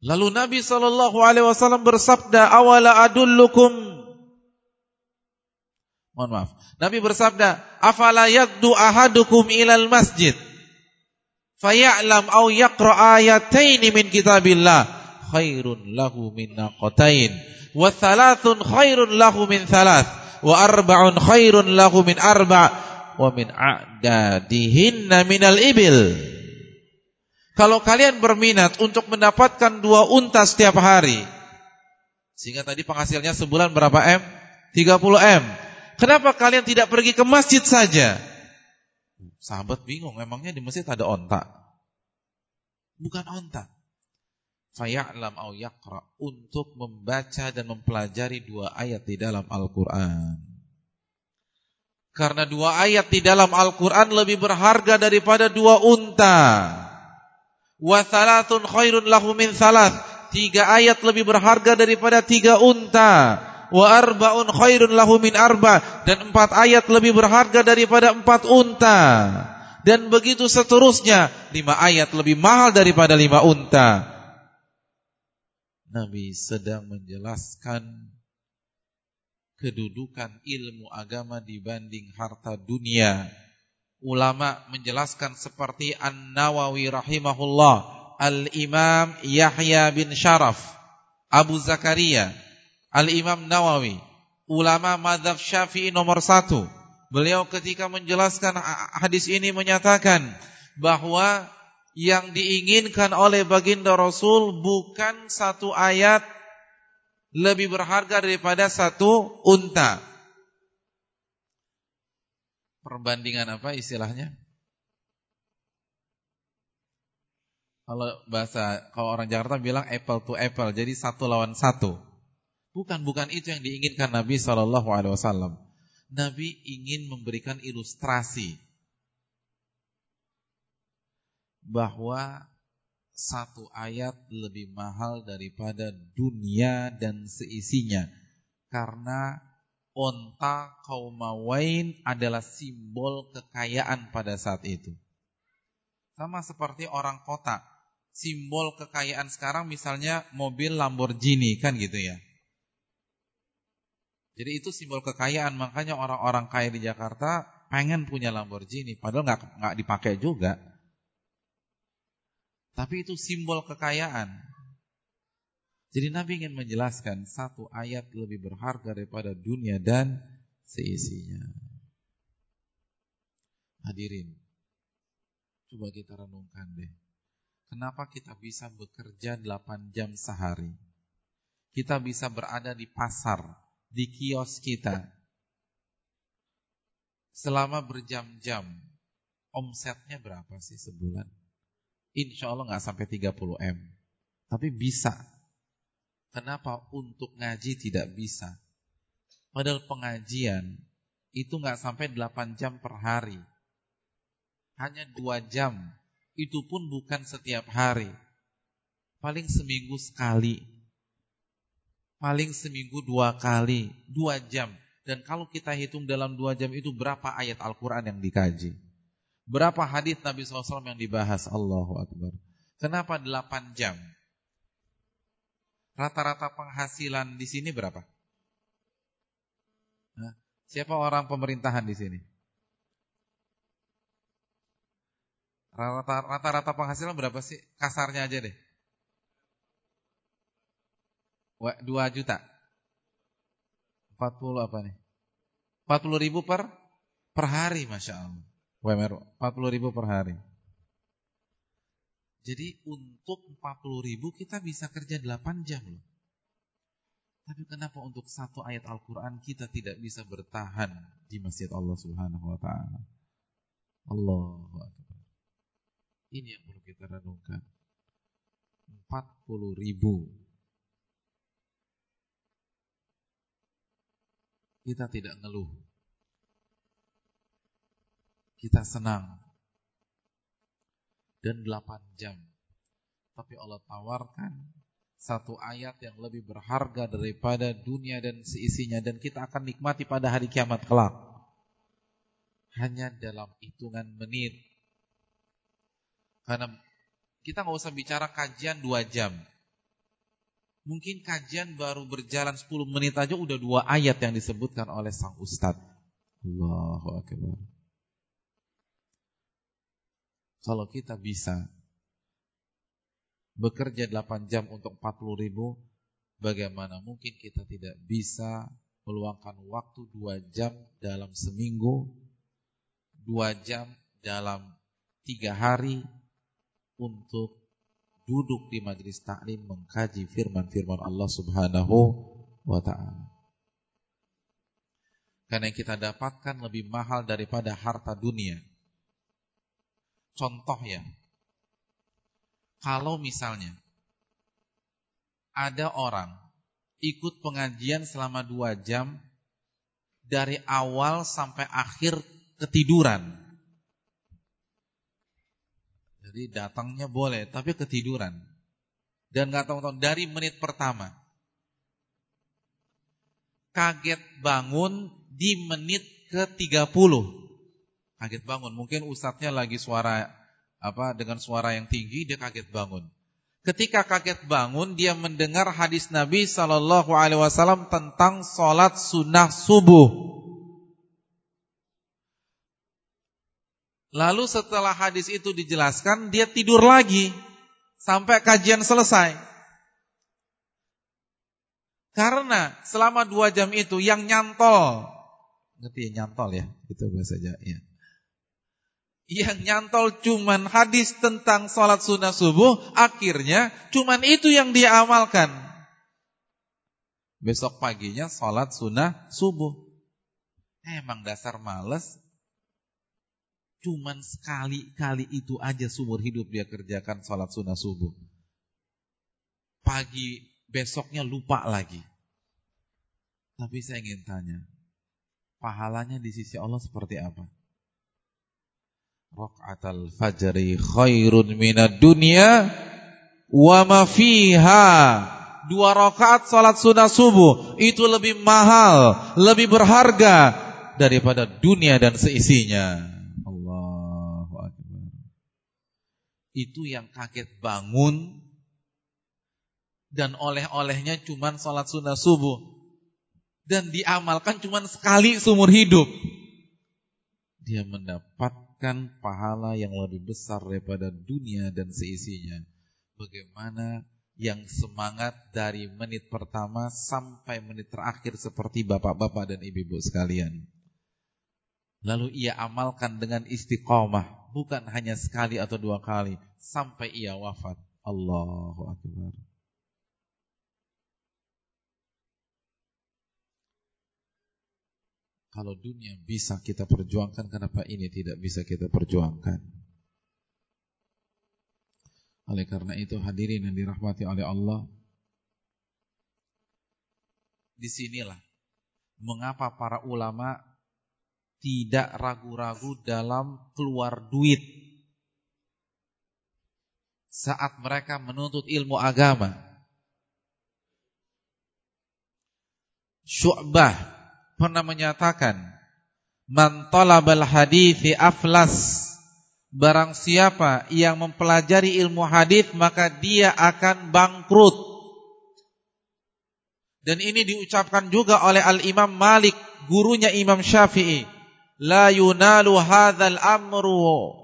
Lalu Nabi sallallahu alaihi wasallam bersabda, "Awala adullukum" Mohon maaf. Nabi bersabda, "Afala yaddu ahadukum ilal masjid? Faya'lam aw yaqra ayatayn min kitabillah? Khairun lahu min naqatain. Wa thalathun khairun lahu min thalath? Wa arba'un khairun lahu min arba' wa min a'dadihinna minal ibil." Kalau kalian berminat untuk mendapatkan dua unta setiap hari, sehingga tadi penghasilnya sebulan berapa M? 30 M. Kenapa kalian tidak pergi ke masjid saja? Sahabat bingung, memangnya di masjid ada onta? Bukan onta. Faya'lam au yaqra untuk membaca dan mempelajari dua ayat di dalam Al-Qur'an. Karena dua ayat di dalam Al-Qur'an lebih berharga daripada dua unta. Wa thalathun khairun lahu min thalath. Tiga ayat lebih berharga daripada tiga unta. Wa arba'un khairun lahu min arba. Dan empat ayat lebih berharga daripada empat unta. Dan begitu seterusnya. Lima ayat lebih mahal daripada lima unta. Nabi sedang menjelaskan kedudukan ilmu agama dibanding harta dunia ulama menjelaskan seperti An-Nawawi rahimahullah, Al-Imam Yahya bin Sharaf, Abu Zakaria, Al-Imam Nawawi, ulama madhab syafi'i nomor satu. Beliau ketika menjelaskan hadis ini menyatakan bahwa yang diinginkan oleh baginda Rasul bukan satu ayat lebih berharga daripada satu unta perbandingan apa istilahnya? Kalau bahasa kalau orang Jakarta bilang apple to apple, jadi satu lawan satu. Bukan bukan itu yang diinginkan Nabi Wasallam. Nabi ingin memberikan ilustrasi bahwa satu ayat lebih mahal daripada dunia dan seisinya karena onta kaumawain adalah simbol kekayaan pada saat itu. Sama seperti orang kota, simbol kekayaan sekarang misalnya mobil Lamborghini kan gitu ya. Jadi itu simbol kekayaan, makanya orang-orang kaya di Jakarta pengen punya Lamborghini, padahal nggak nggak dipakai juga. Tapi itu simbol kekayaan. Jadi Nabi ingin menjelaskan satu ayat lebih berharga daripada dunia dan seisinya. Hadirin, coba kita renungkan deh. Kenapa kita bisa bekerja 8 jam sehari? Kita bisa berada di pasar, di kios kita. Selama berjam-jam, omsetnya berapa sih sebulan? Insya Allah nggak sampai 30 M. Tapi bisa Kenapa untuk ngaji tidak bisa? Padahal pengajian itu nggak sampai 8 jam per hari. Hanya 2 jam. Itu pun bukan setiap hari. Paling seminggu sekali. Paling seminggu dua kali. Dua jam. Dan kalau kita hitung dalam dua jam itu berapa ayat Al-Quran yang dikaji? Berapa hadis Nabi SAW yang dibahas? Allahu Akbar. Kenapa 8 jam? Rata-rata penghasilan di sini berapa? Nah, siapa orang pemerintahan di sini? Rata-rata penghasilan berapa sih? Kasarnya aja deh. 2 juta. 40 apa nih? 40 ribu per per hari Masya Allah. WMR 40 ribu per hari. Jadi untuk 40 ribu kita bisa kerja 8 jam loh. Tapi kenapa untuk satu ayat Al-Quran kita tidak bisa bertahan di masjid Allah subhanahu wa ta'ala. Akbar. Ini yang perlu kita renungkan. 40 ribu. Kita tidak ngeluh. Kita senang dan 8 jam. Tapi Allah tawarkan satu ayat yang lebih berharga daripada dunia dan seisinya dan kita akan nikmati pada hari kiamat kelak. Hanya dalam hitungan menit. Karena kita nggak usah bicara kajian 2 jam. Mungkin kajian baru berjalan 10 menit aja udah dua ayat yang disebutkan oleh sang ustadz. Allahu Akbar. Kalau kita bisa bekerja 8 jam untuk 40 ribu, bagaimana mungkin kita tidak bisa meluangkan waktu 2 jam dalam seminggu, 2 jam dalam 3 hari untuk duduk di majelis taklim mengkaji firman-firman Allah Subhanahu wa taala. Karena yang kita dapatkan lebih mahal daripada harta dunia. Contoh ya, kalau misalnya ada orang ikut pengajian selama dua jam dari awal sampai akhir ketiduran. Jadi datangnya boleh, tapi ketiduran. Dan nggak tahu-tahu dari menit pertama. Kaget bangun di menit ke-30 kaget bangun. Mungkin ustadznya lagi suara apa dengan suara yang tinggi dia kaget bangun. Ketika kaget bangun dia mendengar hadis Nabi Shallallahu Alaihi Wasallam tentang sholat sunnah subuh. Lalu setelah hadis itu dijelaskan dia tidur lagi sampai kajian selesai. Karena selama dua jam itu yang nyantol, ngerti ya nyantol ya, itu bahasa aja ya yang nyantol cuman hadis tentang sholat sunnah subuh, akhirnya cuman itu yang dia amalkan. Besok paginya sholat sunnah subuh. Emang dasar males, cuman sekali-kali itu aja sumur hidup dia kerjakan sholat sunnah subuh. Pagi besoknya lupa lagi. Tapi saya ingin tanya, pahalanya di sisi Allah seperti apa? Rakaatul fajri khairun minad dunya wa ma fiha. Dua rakaat salat sunnah subuh itu lebih mahal, lebih berharga daripada dunia dan seisinya. Allahu akbar. Itu yang kaget bangun dan oleh-olehnya cuman salat sunnah subuh dan diamalkan cuman sekali seumur hidup dia mendapatkan pahala yang lebih besar daripada dunia dan seisinya. Bagaimana yang semangat dari menit pertama sampai menit terakhir seperti bapak-bapak dan ibu-ibu sekalian. Lalu ia amalkan dengan istiqomah, bukan hanya sekali atau dua kali, sampai ia wafat. Allahu Akbar. Kalau dunia bisa kita perjuangkan, kenapa ini tidak bisa kita perjuangkan? Oleh karena itu hadirin yang dirahmati oleh Allah, di sinilah mengapa para ulama tidak ragu-ragu dalam keluar duit saat mereka menuntut ilmu agama. Syu'bah pernah menyatakan man talabal hadithi aflas. Barang siapa yang mempelajari ilmu hadis maka dia akan bangkrut. Dan ini diucapkan juga oleh al-Imam Malik gurunya Imam Syafi'i. La yunalu hadzal amru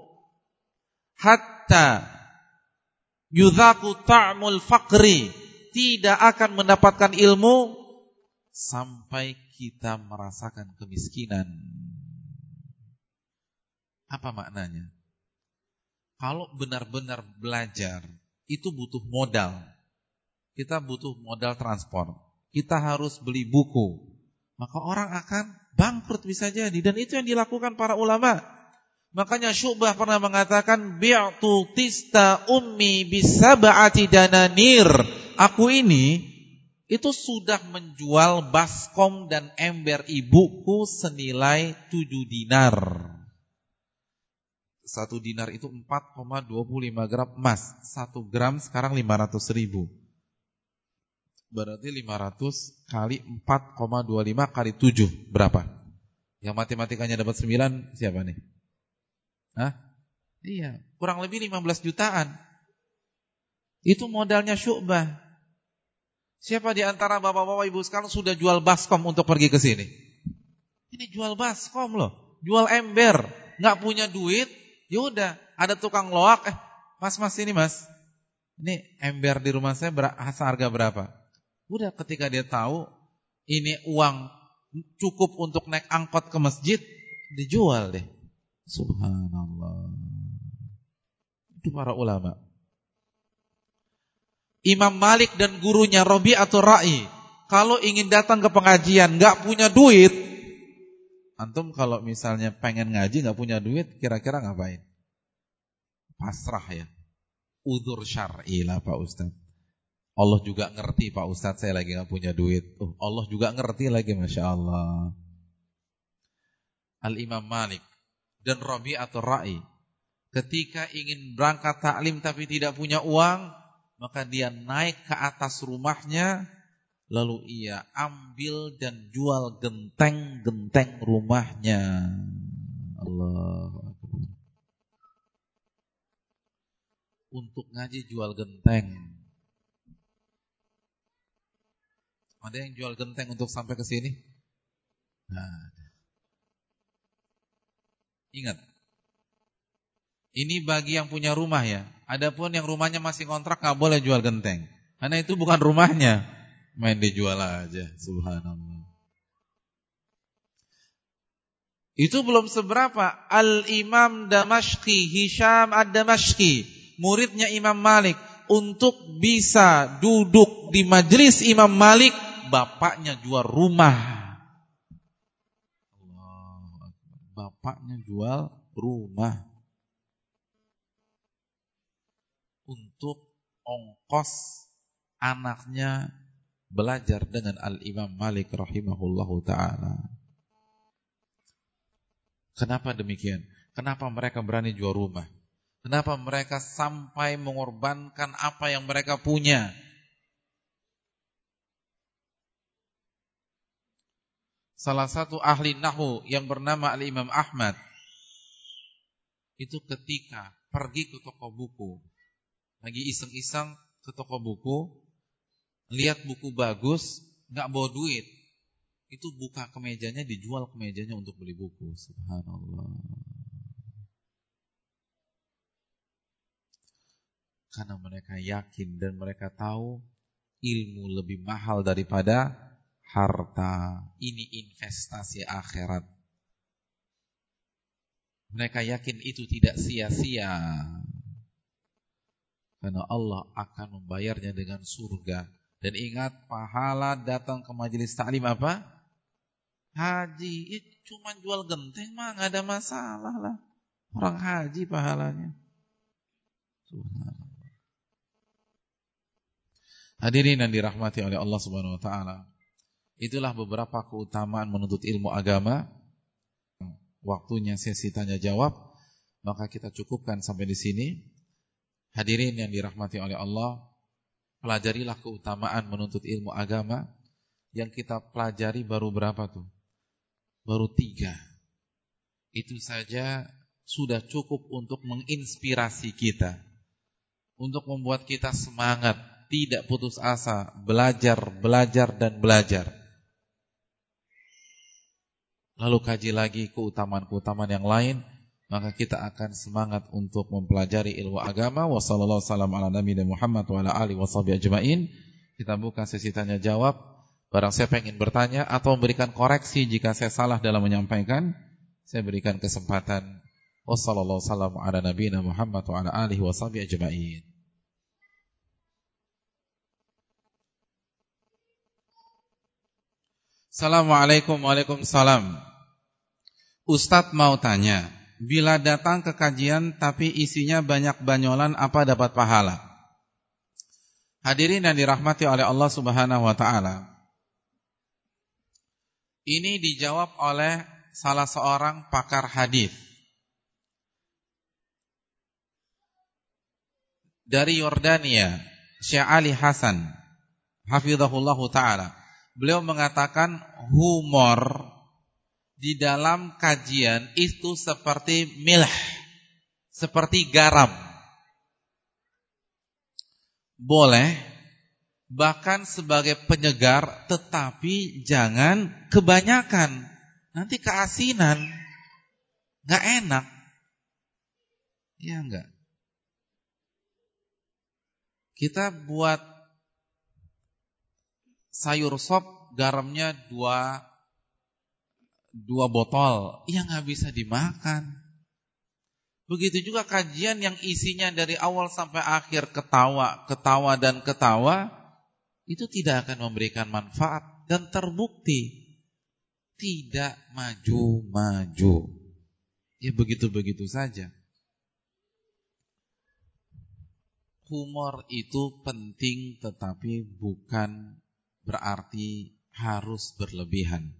hatta yudhaku ta'mul faqri. Tidak akan mendapatkan ilmu sampai kita merasakan kemiskinan. Apa maknanya? Kalau benar-benar belajar, itu butuh modal. Kita butuh modal transport. Kita harus beli buku. Maka orang akan bangkrut bisa jadi. Dan itu yang dilakukan para ulama. Makanya Syubah pernah mengatakan, Bi'tu tista ummi bisaba'ati dananir. Aku ini itu sudah menjual baskom dan ember ibuku senilai 7 dinar. Satu dinar itu 4,25 gram emas. Satu gram sekarang 500 ribu. Berarti 500 kali 4,25 kali 7 berapa? Yang matematikanya dapat 9 siapa nih? Hah? Iya, kurang lebih 15 jutaan. Itu modalnya syu'bah. Siapa di antara bapak-bapak ibu sekarang sudah jual baskom untuk pergi ke sini? Ini jual baskom loh, jual ember, nggak punya duit, yaudah ada tukang loak, eh mas mas ini mas, ini ember di rumah saya ber harga berapa? Udah ketika dia tahu ini uang cukup untuk naik angkot ke masjid, dijual deh. Subhanallah. Itu para ulama. Imam Malik dan gurunya Robi atau Ra'i kalau ingin datang ke pengajian nggak punya duit, antum kalau misalnya pengen ngaji nggak punya duit, kira-kira ngapain? Pasrah ya, udur syar'i lah Pak Ustaz. Allah juga ngerti Pak Ustaz saya lagi nggak punya duit. Oh, Allah juga ngerti lagi Masya Allah. Al-Imam Malik dan Robi atau Ra'i ketika ingin berangkat taklim tapi tidak punya uang, maka dia naik ke atas rumahnya lalu ia ambil dan jual genteng-genteng rumahnya. Allah Untuk ngaji jual genteng. Ada yang jual genteng untuk sampai ke sini? Nah, ingat, ini bagi yang punya rumah ya. Adapun yang rumahnya masih kontrak nggak boleh jual genteng. Karena itu bukan rumahnya. Main dijual aja, subhanallah. Itu belum seberapa. Al-Imam Damashqi, Hisham Ad-Damashqi, muridnya Imam Malik, untuk bisa duduk di majelis Imam Malik, bapaknya jual rumah. Bapaknya jual rumah. Ongkos anaknya belajar dengan Al-Imam Malik rahimahullahu taala. Kenapa demikian? Kenapa mereka berani jual rumah? Kenapa mereka sampai mengorbankan apa yang mereka punya? Salah satu ahli nahu yang bernama Al-Imam Ahmad itu ketika pergi ke toko buku lagi iseng-iseng ke toko buku, lihat buku bagus, nggak bawa duit, itu buka kemejanya, dijual kemejanya untuk beli buku. Subhanallah. Karena mereka yakin dan mereka tahu ilmu lebih mahal daripada harta. Ini investasi akhirat. Mereka yakin itu tidak sia-sia. Karena Allah akan membayarnya dengan surga. Dan ingat pahala datang ke majelis taklim apa? Haji. Itu cuma jual genteng mah nggak ada masalah lah. Orang haji pahalanya. Hadirin yang dirahmati oleh Allah Subhanahu wa taala. Itulah beberapa keutamaan menuntut ilmu agama. Waktunya sesi tanya jawab, maka kita cukupkan sampai di sini. Hadirin yang dirahmati oleh Allah, pelajarilah keutamaan menuntut ilmu agama. Yang kita pelajari baru berapa tuh? Baru tiga. Itu saja sudah cukup untuk menginspirasi kita untuk membuat kita semangat, tidak putus asa, belajar, belajar dan belajar. Lalu kaji lagi keutamaan-keutamaan yang lain, maka kita akan semangat untuk mempelajari ilmu agama. Wassalamualaikum warahmatullahi wabarakatuh. Kita buka sesi tanya jawab. Barang saya ingin bertanya atau memberikan koreksi jika saya salah dalam menyampaikan, saya berikan kesempatan Wassalamualaikum warahmatullahi wabarakatuh. Assalamualaikum Waalaikumsalam Ustadz mau tanya Bila datang ke kajian tapi isinya banyak banyolan apa dapat pahala? Hadirin yang dirahmati oleh Allah subhanahu wa ta'ala. Ini dijawab oleh salah seorang pakar hadis. Dari Yordania Syekh Ali Hasan Hafizahullahu ta'ala. Beliau mengatakan humor di dalam kajian itu seperti milh, seperti garam. Boleh bahkan sebagai penyegar tetapi jangan kebanyakan. Nanti keasinan. nggak enak. Ya enggak. Kita buat sayur sop garamnya dua dua botol, ya nggak bisa dimakan. Begitu juga kajian yang isinya dari awal sampai akhir ketawa, ketawa dan ketawa, itu tidak akan memberikan manfaat dan terbukti tidak maju-maju. Ya begitu-begitu saja. Humor itu penting tetapi bukan berarti harus berlebihan.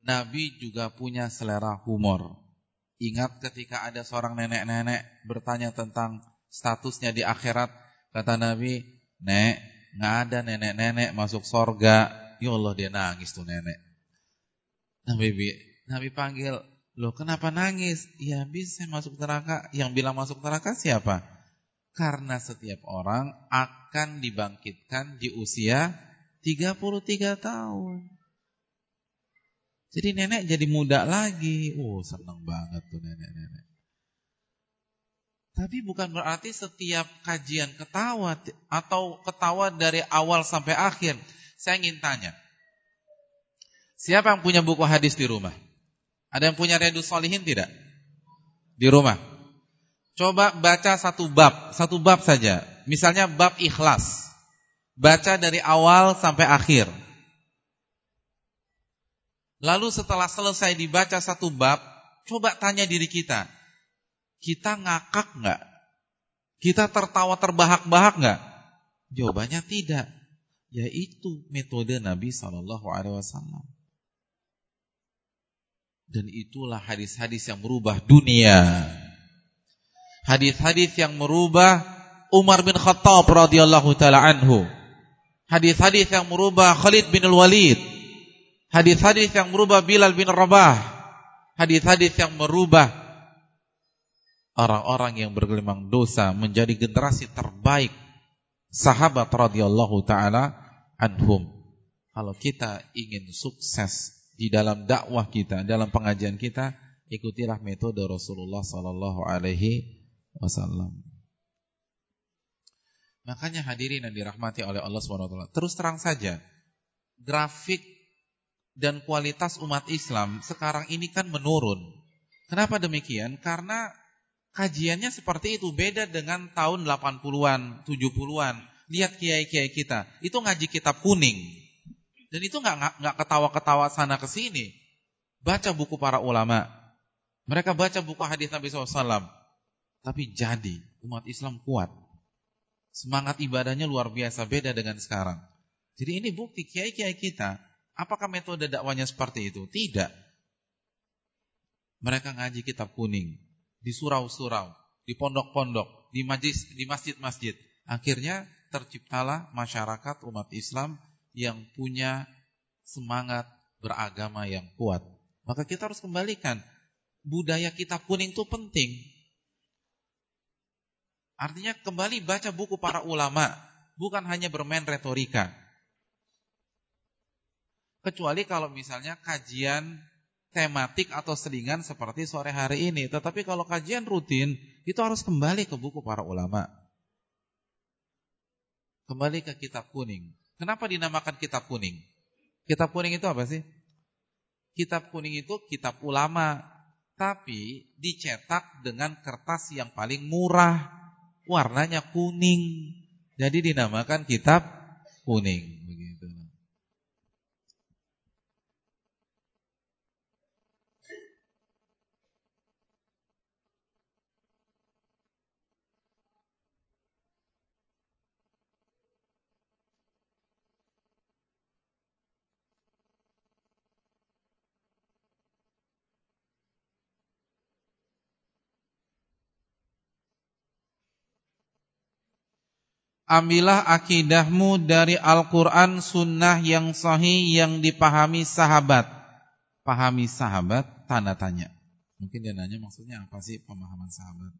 Nabi juga punya selera humor. Ingat ketika ada seorang nenek-nenek bertanya tentang statusnya di akhirat, kata Nabi, "Nek, nggak ada nenek-nenek masuk sorga." Ya Allah dia nangis tuh nenek. Nabi Nabi panggil, "Loh, kenapa nangis?" Ya, bisa masuk neraka. Yang bilang masuk neraka siapa? Karena setiap orang akan dibangkitkan di usia 33 tahun. Jadi nenek jadi muda lagi. Oh, senang banget tuh nenek-nenek. Tapi bukan berarti setiap kajian ketawa atau ketawa dari awal sampai akhir. Saya ingin tanya. Siapa yang punya buku hadis di rumah? Ada yang punya Redus Solihin tidak? Di rumah. Coba baca satu bab, satu bab saja. Misalnya bab ikhlas. Baca dari awal sampai akhir. Lalu setelah selesai dibaca satu bab, coba tanya diri kita. Kita ngakak nggak? Kita tertawa terbahak-bahak nggak? Jawabannya tidak. Yaitu metode Nabi Wasallam. Dan itulah hadis-hadis yang merubah dunia. Hadis-hadis yang merubah Umar bin Khattab radhiyallahu taala anhu hadis-hadis yang merubah Khalid bin Walid, hadis-hadis yang merubah Bilal bin Rabah, hadis-hadis yang merubah orang-orang yang bergelimang dosa menjadi generasi terbaik sahabat radhiyallahu taala anhum. Kalau kita ingin sukses di dalam dakwah kita, dalam pengajian kita, ikutilah metode Rasulullah sallallahu alaihi wasallam. Makanya hadirin yang dirahmati oleh Allah SWT. Terus terang saja, grafik dan kualitas umat Islam sekarang ini kan menurun. Kenapa demikian? Karena kajiannya seperti itu, beda dengan tahun 80-an, 70-an. Lihat kiai-kiai kita, itu ngaji kitab kuning. Dan itu nggak nggak ketawa-ketawa sana ke sini. Baca buku para ulama. Mereka baca buku hadis Nabi SAW. Tapi jadi umat Islam kuat. Semangat ibadahnya luar biasa beda dengan sekarang. Jadi ini bukti kiai-kiai kita. Apakah metode dakwanya seperti itu? Tidak. Mereka ngaji kitab kuning. Di surau-surau. Di pondok-pondok. Di masjid-masjid. Akhirnya terciptalah masyarakat umat Islam yang punya semangat beragama yang kuat. Maka kita harus kembalikan. Budaya kitab kuning itu penting. Artinya kembali baca buku para ulama, bukan hanya bermain retorika. Kecuali kalau misalnya kajian tematik atau selingan seperti sore hari ini. Tetapi kalau kajian rutin, itu harus kembali ke buku para ulama. Kembali ke kitab kuning. Kenapa dinamakan kitab kuning? Kitab kuning itu apa sih? Kitab kuning itu kitab ulama, tapi dicetak dengan kertas yang paling murah warnanya kuning. Jadi dinamakan kitab kuning begitu. Ambillah akidahmu dari Al-Quran sunnah yang sahih yang dipahami sahabat. Pahami sahabat, tanda tanya. Mungkin dia nanya maksudnya apa sih pemahaman sahabat.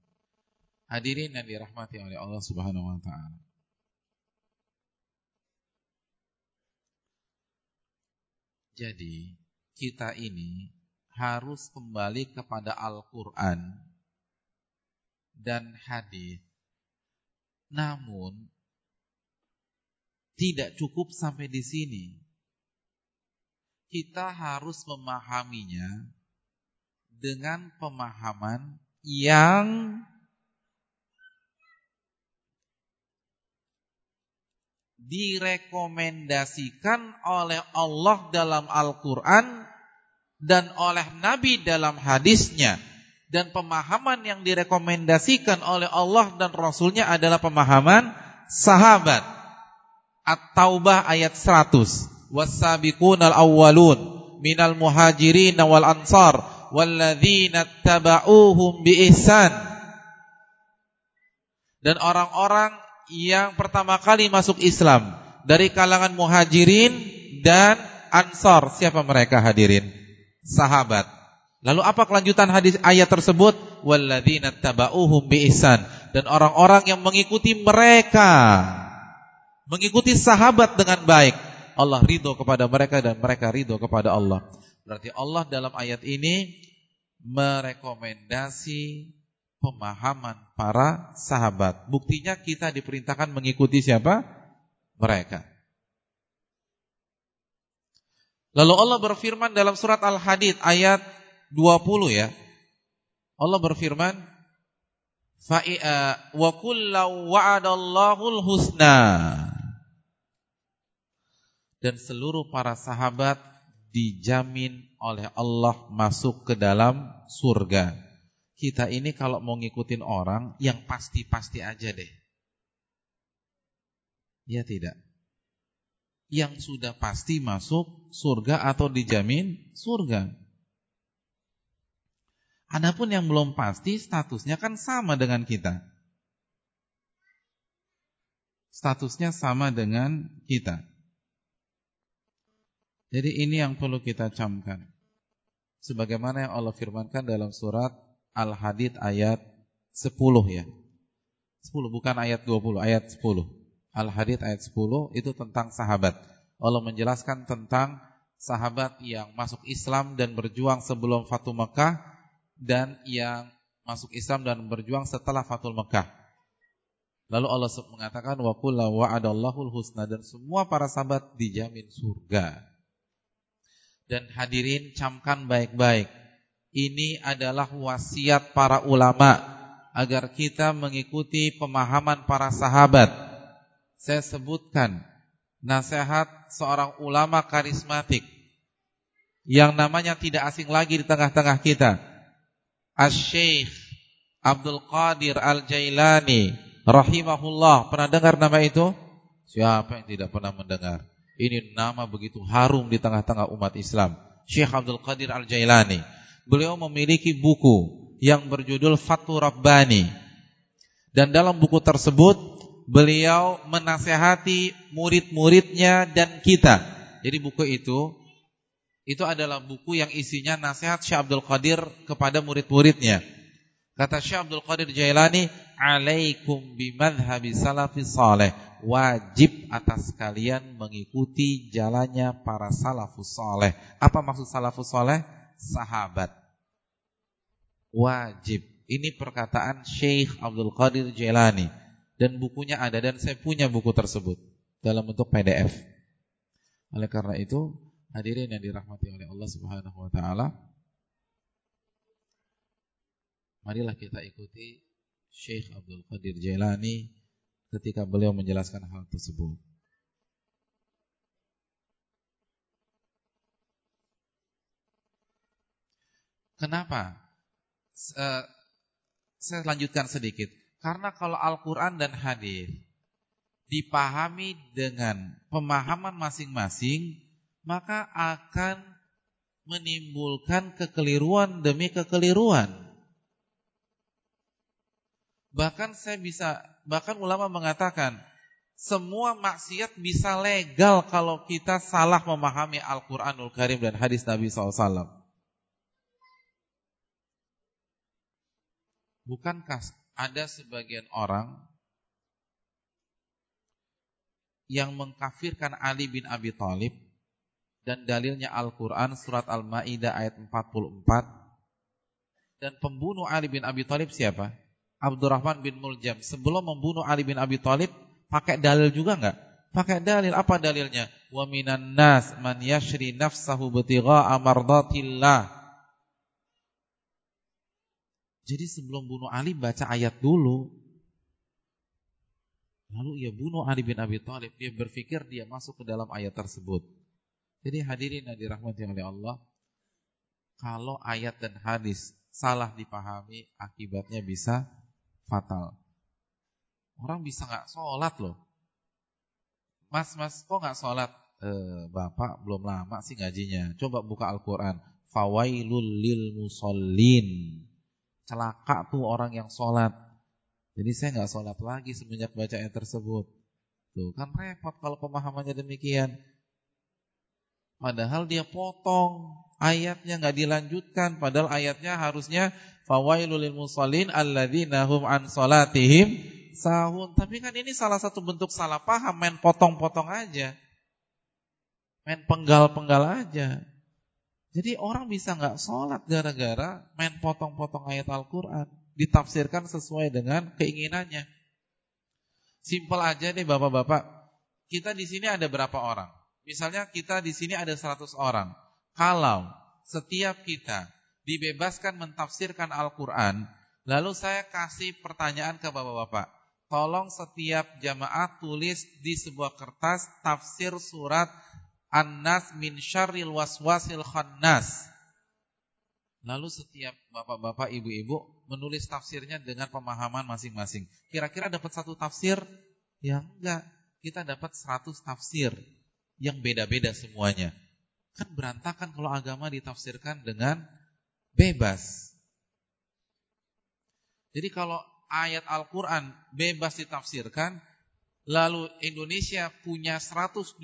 Hadirin yang dirahmati oleh Allah subhanahu wa ta'ala. Jadi kita ini harus kembali kepada Al-Quran dan hadis. Namun tidak cukup sampai di sini. Kita harus memahaminya dengan pemahaman yang direkomendasikan oleh Allah dalam Al-Quran dan oleh Nabi dalam hadisnya. Dan pemahaman yang direkomendasikan oleh Allah dan Rasulnya adalah pemahaman sahabat. At-Taubah ayat 100. Was-sabiqunal awwalun minal muhajirin wal ansar walladzina tabauhum biihsan. Dan orang-orang yang pertama kali masuk Islam dari kalangan muhajirin dan ansar. Siapa mereka hadirin? Sahabat. Lalu apa kelanjutan hadis ayat tersebut? Walladzina tabauhum biihsan dan orang-orang yang mengikuti mereka mengikuti sahabat dengan baik, Allah ridho kepada mereka dan mereka ridho kepada Allah. Berarti Allah dalam ayat ini merekomendasi pemahaman para sahabat. Buktinya kita diperintahkan mengikuti siapa? Mereka. Lalu Allah berfirman dalam surat Al-Hadid ayat 20 ya. Allah berfirman, Fa'i'a wa kullu wa'adallahu husna dan seluruh para sahabat dijamin oleh Allah masuk ke dalam surga. Kita ini kalau mau ngikutin orang yang pasti-pasti aja deh. Ya tidak. Yang sudah pasti masuk surga atau dijamin surga. Adapun yang belum pasti statusnya kan sama dengan kita. Statusnya sama dengan kita. Jadi ini yang perlu kita camkan. Sebagaimana yang Allah firmankan dalam surat Al-Hadid ayat 10 ya. 10 bukan ayat 20, ayat 10. Al-Hadid ayat 10 itu tentang sahabat. Allah menjelaskan tentang sahabat yang masuk Islam dan berjuang sebelum Fatul Mekah dan yang masuk Islam dan berjuang setelah Fatul Mekah. Lalu Allah mengatakan wa kullu wa'adallahu husna dan semua para sahabat dijamin surga. Dan hadirin camkan baik-baik. Ini adalah wasiat para ulama agar kita mengikuti pemahaman para sahabat. Saya sebutkan nasihat seorang ulama karismatik yang namanya tidak asing lagi di tengah-tengah kita. Asy-Syaikh Abdul Qadir Al-Jailani rahimahullah. Pernah dengar nama itu? Siapa yang tidak pernah mendengar? Ini nama begitu harum di tengah-tengah umat Islam. Syekh Abdul Qadir Al-Jailani. Beliau memiliki buku yang berjudul Fatu Rabbani. Dan dalam buku tersebut beliau menasehati murid-muridnya dan kita. Jadi buku itu itu adalah buku yang isinya nasihat Syekh Abdul Qadir kepada murid-muridnya. Kata Syekh Abdul Qadir Jailani, "Alaikum bimadhhabi salafis saleh." Wajib atas kalian mengikuti jalannya para salafus saleh. Apa maksud salafus saleh? Sahabat. Wajib. Ini perkataan Syekh Abdul Qadir Jailani dan bukunya ada dan saya punya buku tersebut dalam bentuk PDF. Oleh karena itu, hadirin yang dirahmati oleh Allah Subhanahu wa taala, Marilah kita ikuti Syekh Abdul Qadir Jailani ketika beliau menjelaskan hal tersebut. Kenapa? Uh, saya lanjutkan sedikit. Karena kalau Al-Quran dan hadis dipahami dengan pemahaman masing-masing, maka akan menimbulkan kekeliruan demi kekeliruan. Bahkan saya bisa, bahkan ulama mengatakan semua maksiat bisa legal kalau kita salah memahami Al-Quranul Karim dan hadis Nabi SAW. Bukankah ada sebagian orang yang mengkafirkan Ali bin Abi Thalib dan dalilnya Al-Quran surat Al-Ma'idah ayat 44 dan pembunuh Ali bin Abi Thalib siapa? Abdurrahman bin Muljam sebelum membunuh Ali bin Abi Thalib pakai dalil juga enggak? Pakai dalil apa dalilnya? Wa minan nas man yashri nafsahu bitigha'a mardatillah. Jadi sebelum bunuh Ali baca ayat dulu. Lalu ia bunuh Ali bin Abi Thalib. Dia berpikir dia masuk ke dalam ayat tersebut. Jadi hadirin yang dirahmati oleh Allah, kalau ayat dan hadis salah dipahami, akibatnya bisa fatal. Orang bisa nggak sholat loh. Mas, mas, kok nggak sholat? Eh, bapak belum lama sih ngajinya. Coba buka Al-Quran. Fawailul lil musallin. Celaka tuh orang yang sholat. Jadi saya nggak sholat lagi semenjak baca ayat tersebut. Tuh kan repot kalau pemahamannya demikian. Padahal dia potong ayatnya nggak dilanjutkan. Padahal ayatnya harusnya Fawailul musallin alladzina hum an salatihim sahun. Tapi kan ini salah satu bentuk salah paham, main potong-potong aja. Main penggal-penggal aja. Jadi orang bisa nggak sholat gara-gara main potong-potong ayat Al-Quran. Ditafsirkan sesuai dengan keinginannya. Simpel aja nih bapak-bapak. Kita di sini ada berapa orang? Misalnya kita di sini ada 100 orang. Kalau setiap kita dibebaskan mentafsirkan Al-Quran, lalu saya kasih pertanyaan ke bapak-bapak. Tolong setiap jamaah tulis di sebuah kertas tafsir surat An-Nas min syarril waswasil khannas. Lalu setiap bapak-bapak, ibu-ibu menulis tafsirnya dengan pemahaman masing-masing. Kira-kira dapat satu tafsir? Ya enggak. Kita dapat seratus tafsir yang beda-beda semuanya. Kan berantakan kalau agama ditafsirkan dengan bebas. Jadi kalau ayat Al-Quran bebas ditafsirkan, lalu Indonesia punya 170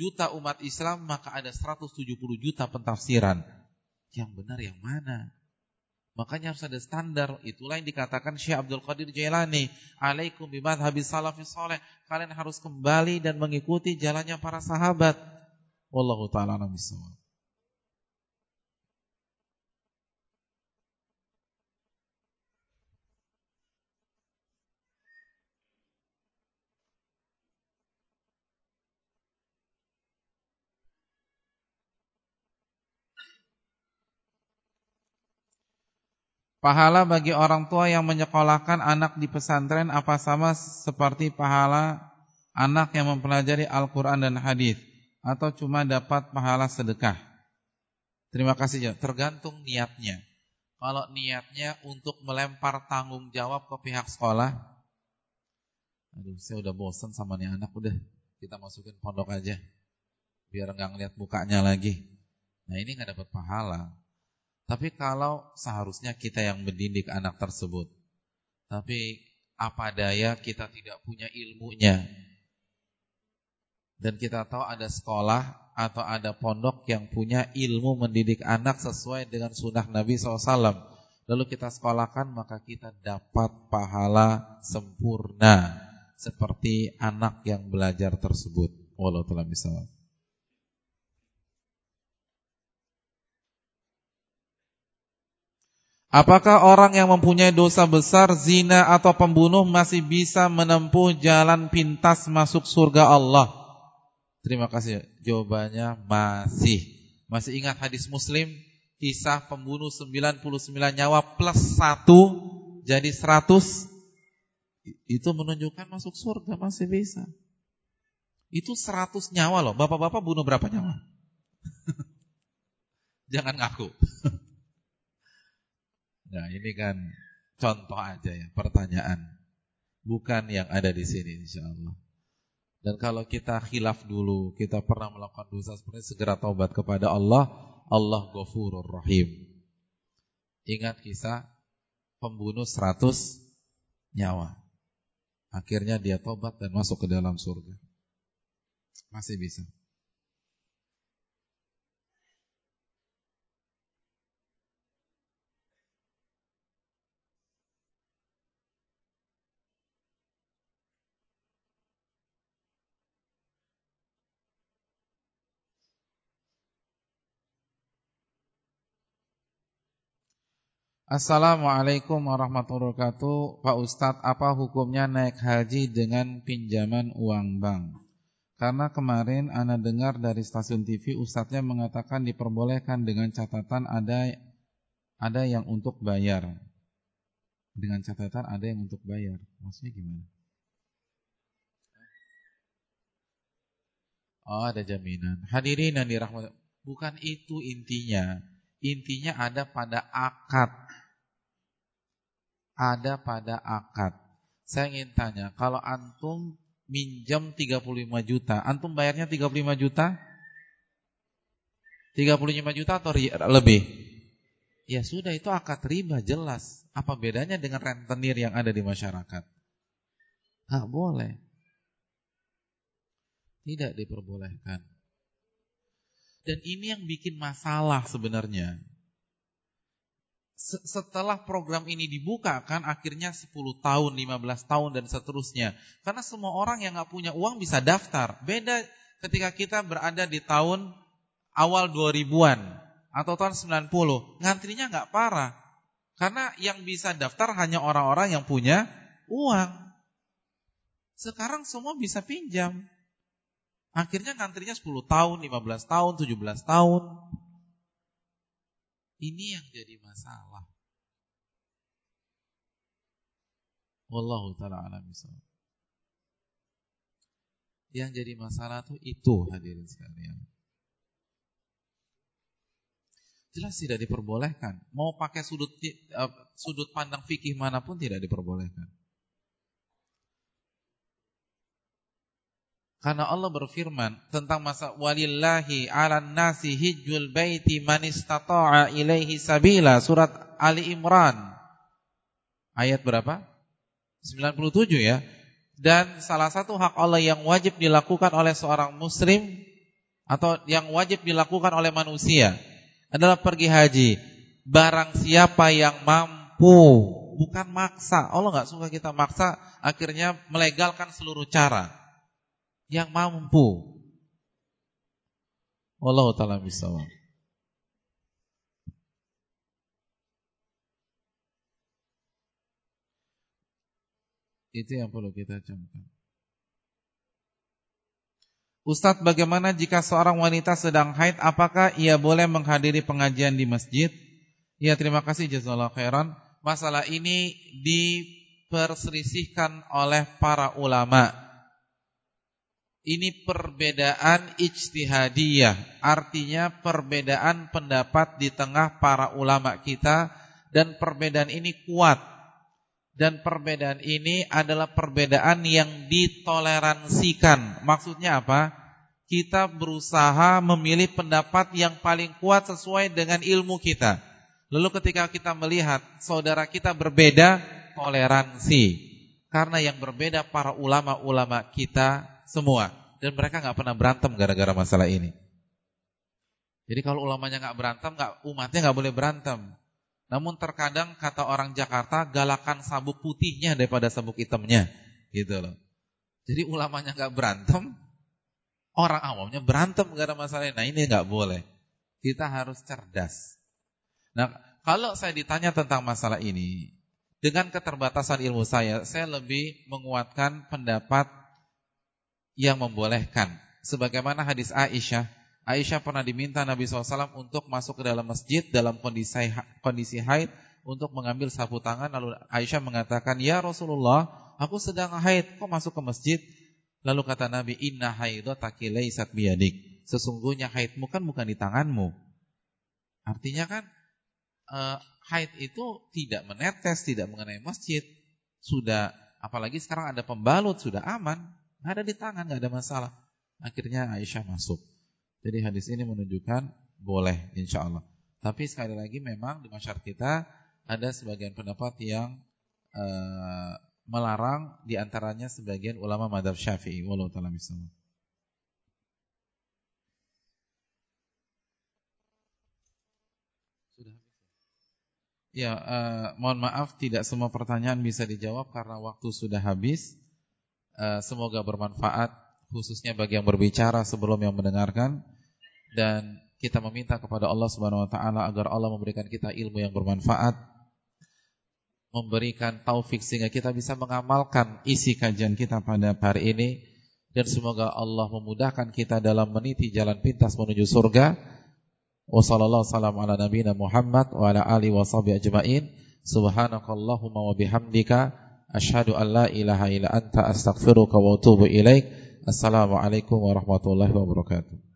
juta umat Islam, maka ada 170 juta pentafsiran. Yang benar yang mana? Makanya harus ada standar. Itulah yang dikatakan Syekh Abdul Qadir Jailani. Alaikum bimadhabi salafis soleh. Kalian harus kembali dan mengikuti jalannya para sahabat. Wallahu taala alam bisawab. Pahala bagi orang tua yang menyekolahkan anak di pesantren apa sama seperti pahala anak yang mempelajari Al-Quran dan Hadis? Atau cuma dapat pahala sedekah? Terima kasih ya. Tergantung niatnya. Kalau niatnya untuk melempar tanggung jawab ke pihak sekolah, aduh saya udah bosan sama nih anak, udah kita masukin pondok aja, biar nggak ngeliat mukanya lagi. Nah ini nggak dapat pahala. Tapi kalau seharusnya kita yang mendidik anak tersebut, tapi apa daya kita tidak punya ilmunya, dan kita tahu ada sekolah atau ada pondok yang punya ilmu mendidik anak sesuai dengan sunnah Nabi SAW, lalu kita sekolahkan maka kita dapat pahala sempurna seperti anak yang belajar tersebut. Wallahu a'lam Apakah orang yang mempunyai dosa besar, zina atau pembunuh masih bisa menempuh jalan pintas masuk surga Allah? Terima kasih. Jawabannya masih. Masih ingat hadis Muslim? Kisah pembunuh 99 nyawa plus 1 jadi 100. Itu menunjukkan masuk surga masih bisa. Itu 100 nyawa loh. Bapak-bapak bunuh berapa nyawa? Jangan ngaku. Nah ini kan contoh aja ya pertanyaan. Bukan yang ada di sini insya Allah. Dan kalau kita khilaf dulu, kita pernah melakukan dosa seperti segera taubat kepada Allah, Allah Ghafurur Rahim. Ingat kisah pembunuh 100 nyawa. Akhirnya dia taubat dan masuk ke dalam surga. Masih bisa. Assalamualaikum warahmatullahi wabarakatuh. Pak Ustadz apa hukumnya naik haji dengan pinjaman uang bank? Karena kemarin Ana dengar dari stasiun TV Ustadznya mengatakan diperbolehkan dengan catatan ada ada yang untuk bayar. Dengan catatan ada yang untuk bayar. Maksudnya gimana? Oh ada jaminan. Hadirin yang dirahmati Bukan itu intinya. Intinya ada pada akad ada pada akad. Saya ingin tanya, kalau antum minjam 35 juta, antum bayarnya 35 juta? 35 juta atau lebih? Ya sudah itu akad riba jelas. Apa bedanya dengan rentenir yang ada di masyarakat? Nggak boleh. Tidak diperbolehkan. Dan ini yang bikin masalah sebenarnya setelah program ini dibuka kan akhirnya 10 tahun, 15 tahun dan seterusnya. Karena semua orang yang nggak punya uang bisa daftar. Beda ketika kita berada di tahun awal 2000-an atau tahun 90, ngantrinya nggak parah. Karena yang bisa daftar hanya orang-orang yang punya uang. Sekarang semua bisa pinjam. Akhirnya ngantrinya 10 tahun, 15 tahun, 17 tahun. Ini yang jadi masalah. Wallahu taala alam Yang jadi masalah tuh itu hadirin sekalian. Jelas tidak diperbolehkan. Mau pakai sudut uh, sudut pandang fikih mana pun tidak diperbolehkan. Karena Allah berfirman tentang masa walillahi 'alan nasi hijjul baiti man istata'a ilaihi sabila surat Ali Imran. Ayat berapa? 97 ya. Dan salah satu hak Allah yang wajib dilakukan oleh seorang muslim atau yang wajib dilakukan oleh manusia adalah pergi haji. Barang siapa yang mampu, bukan maksa. Allah nggak suka kita maksa, akhirnya melegalkan seluruh cara yang mampu. Allah taala bisawab. Itu yang perlu kita camkan. Ustadz bagaimana jika seorang wanita sedang haid Apakah ia boleh menghadiri pengajian di masjid? Ya terima kasih jazakallah khairan masalah ini diperselisihkan oleh para ulama. Ini perbedaan ijtihadiyah, artinya perbedaan pendapat di tengah para ulama kita dan perbedaan ini kuat. Dan perbedaan ini adalah perbedaan yang ditoleransikan. Maksudnya apa? Kita berusaha memilih pendapat yang paling kuat sesuai dengan ilmu kita. Lalu ketika kita melihat saudara kita berbeda, toleransi. Karena yang berbeda para ulama-ulama kita semua. Dan mereka nggak pernah berantem gara-gara masalah ini. Jadi kalau ulamanya nggak berantem, nggak umatnya nggak boleh berantem. Namun terkadang kata orang Jakarta galakan sabuk putihnya daripada sabuk hitamnya, gitu loh. Jadi ulamanya nggak berantem, orang awamnya berantem gara-gara masalah ini. Nah ini nggak boleh. Kita harus cerdas. Nah, kalau saya ditanya tentang masalah ini, dengan keterbatasan ilmu saya, saya lebih menguatkan pendapat yang membolehkan. Sebagaimana hadis Aisyah, Aisyah pernah diminta Nabi SAW untuk masuk ke dalam masjid dalam kondisi kondisi haid untuk mengambil sapu tangan. Lalu Aisyah mengatakan, Ya Rasulullah, aku sedang haid, kok masuk ke masjid? Lalu kata Nabi, Inna haidotaki laysat biyadik. Sesungguhnya haidmu kan bukan di tanganmu. Artinya kan uh, haid itu tidak menetes, tidak mengenai masjid. Sudah, apalagi sekarang ada pembalut, sudah aman. Ada di tangan, nggak ada masalah. Akhirnya Aisyah masuk. Jadi hadis ini menunjukkan boleh insya Allah. Tapi sekali lagi memang di masyarakat kita ada sebagian pendapat yang uh, melarang di antaranya sebagian ulama madhab syafi'i. Walau ta'ala misalnya. Ya, uh, mohon maaf tidak semua pertanyaan bisa dijawab karena waktu sudah habis. Uh, semoga bermanfaat khususnya bagi yang berbicara sebelum yang mendengarkan. Dan kita meminta kepada Allah Subhanahu wa taala agar Allah memberikan kita ilmu yang bermanfaat, memberikan taufik sehingga kita bisa mengamalkan isi kajian kita pada hari ini. Dan semoga Allah memudahkan kita dalam meniti jalan pintas menuju surga. Wa sallallahu salam ala nabiyina Muhammad wa asyhadu an la ilaha illa anta astaghfiruka wa atubu ilaik assalamu alaikum warahmatullahi wabarakatuh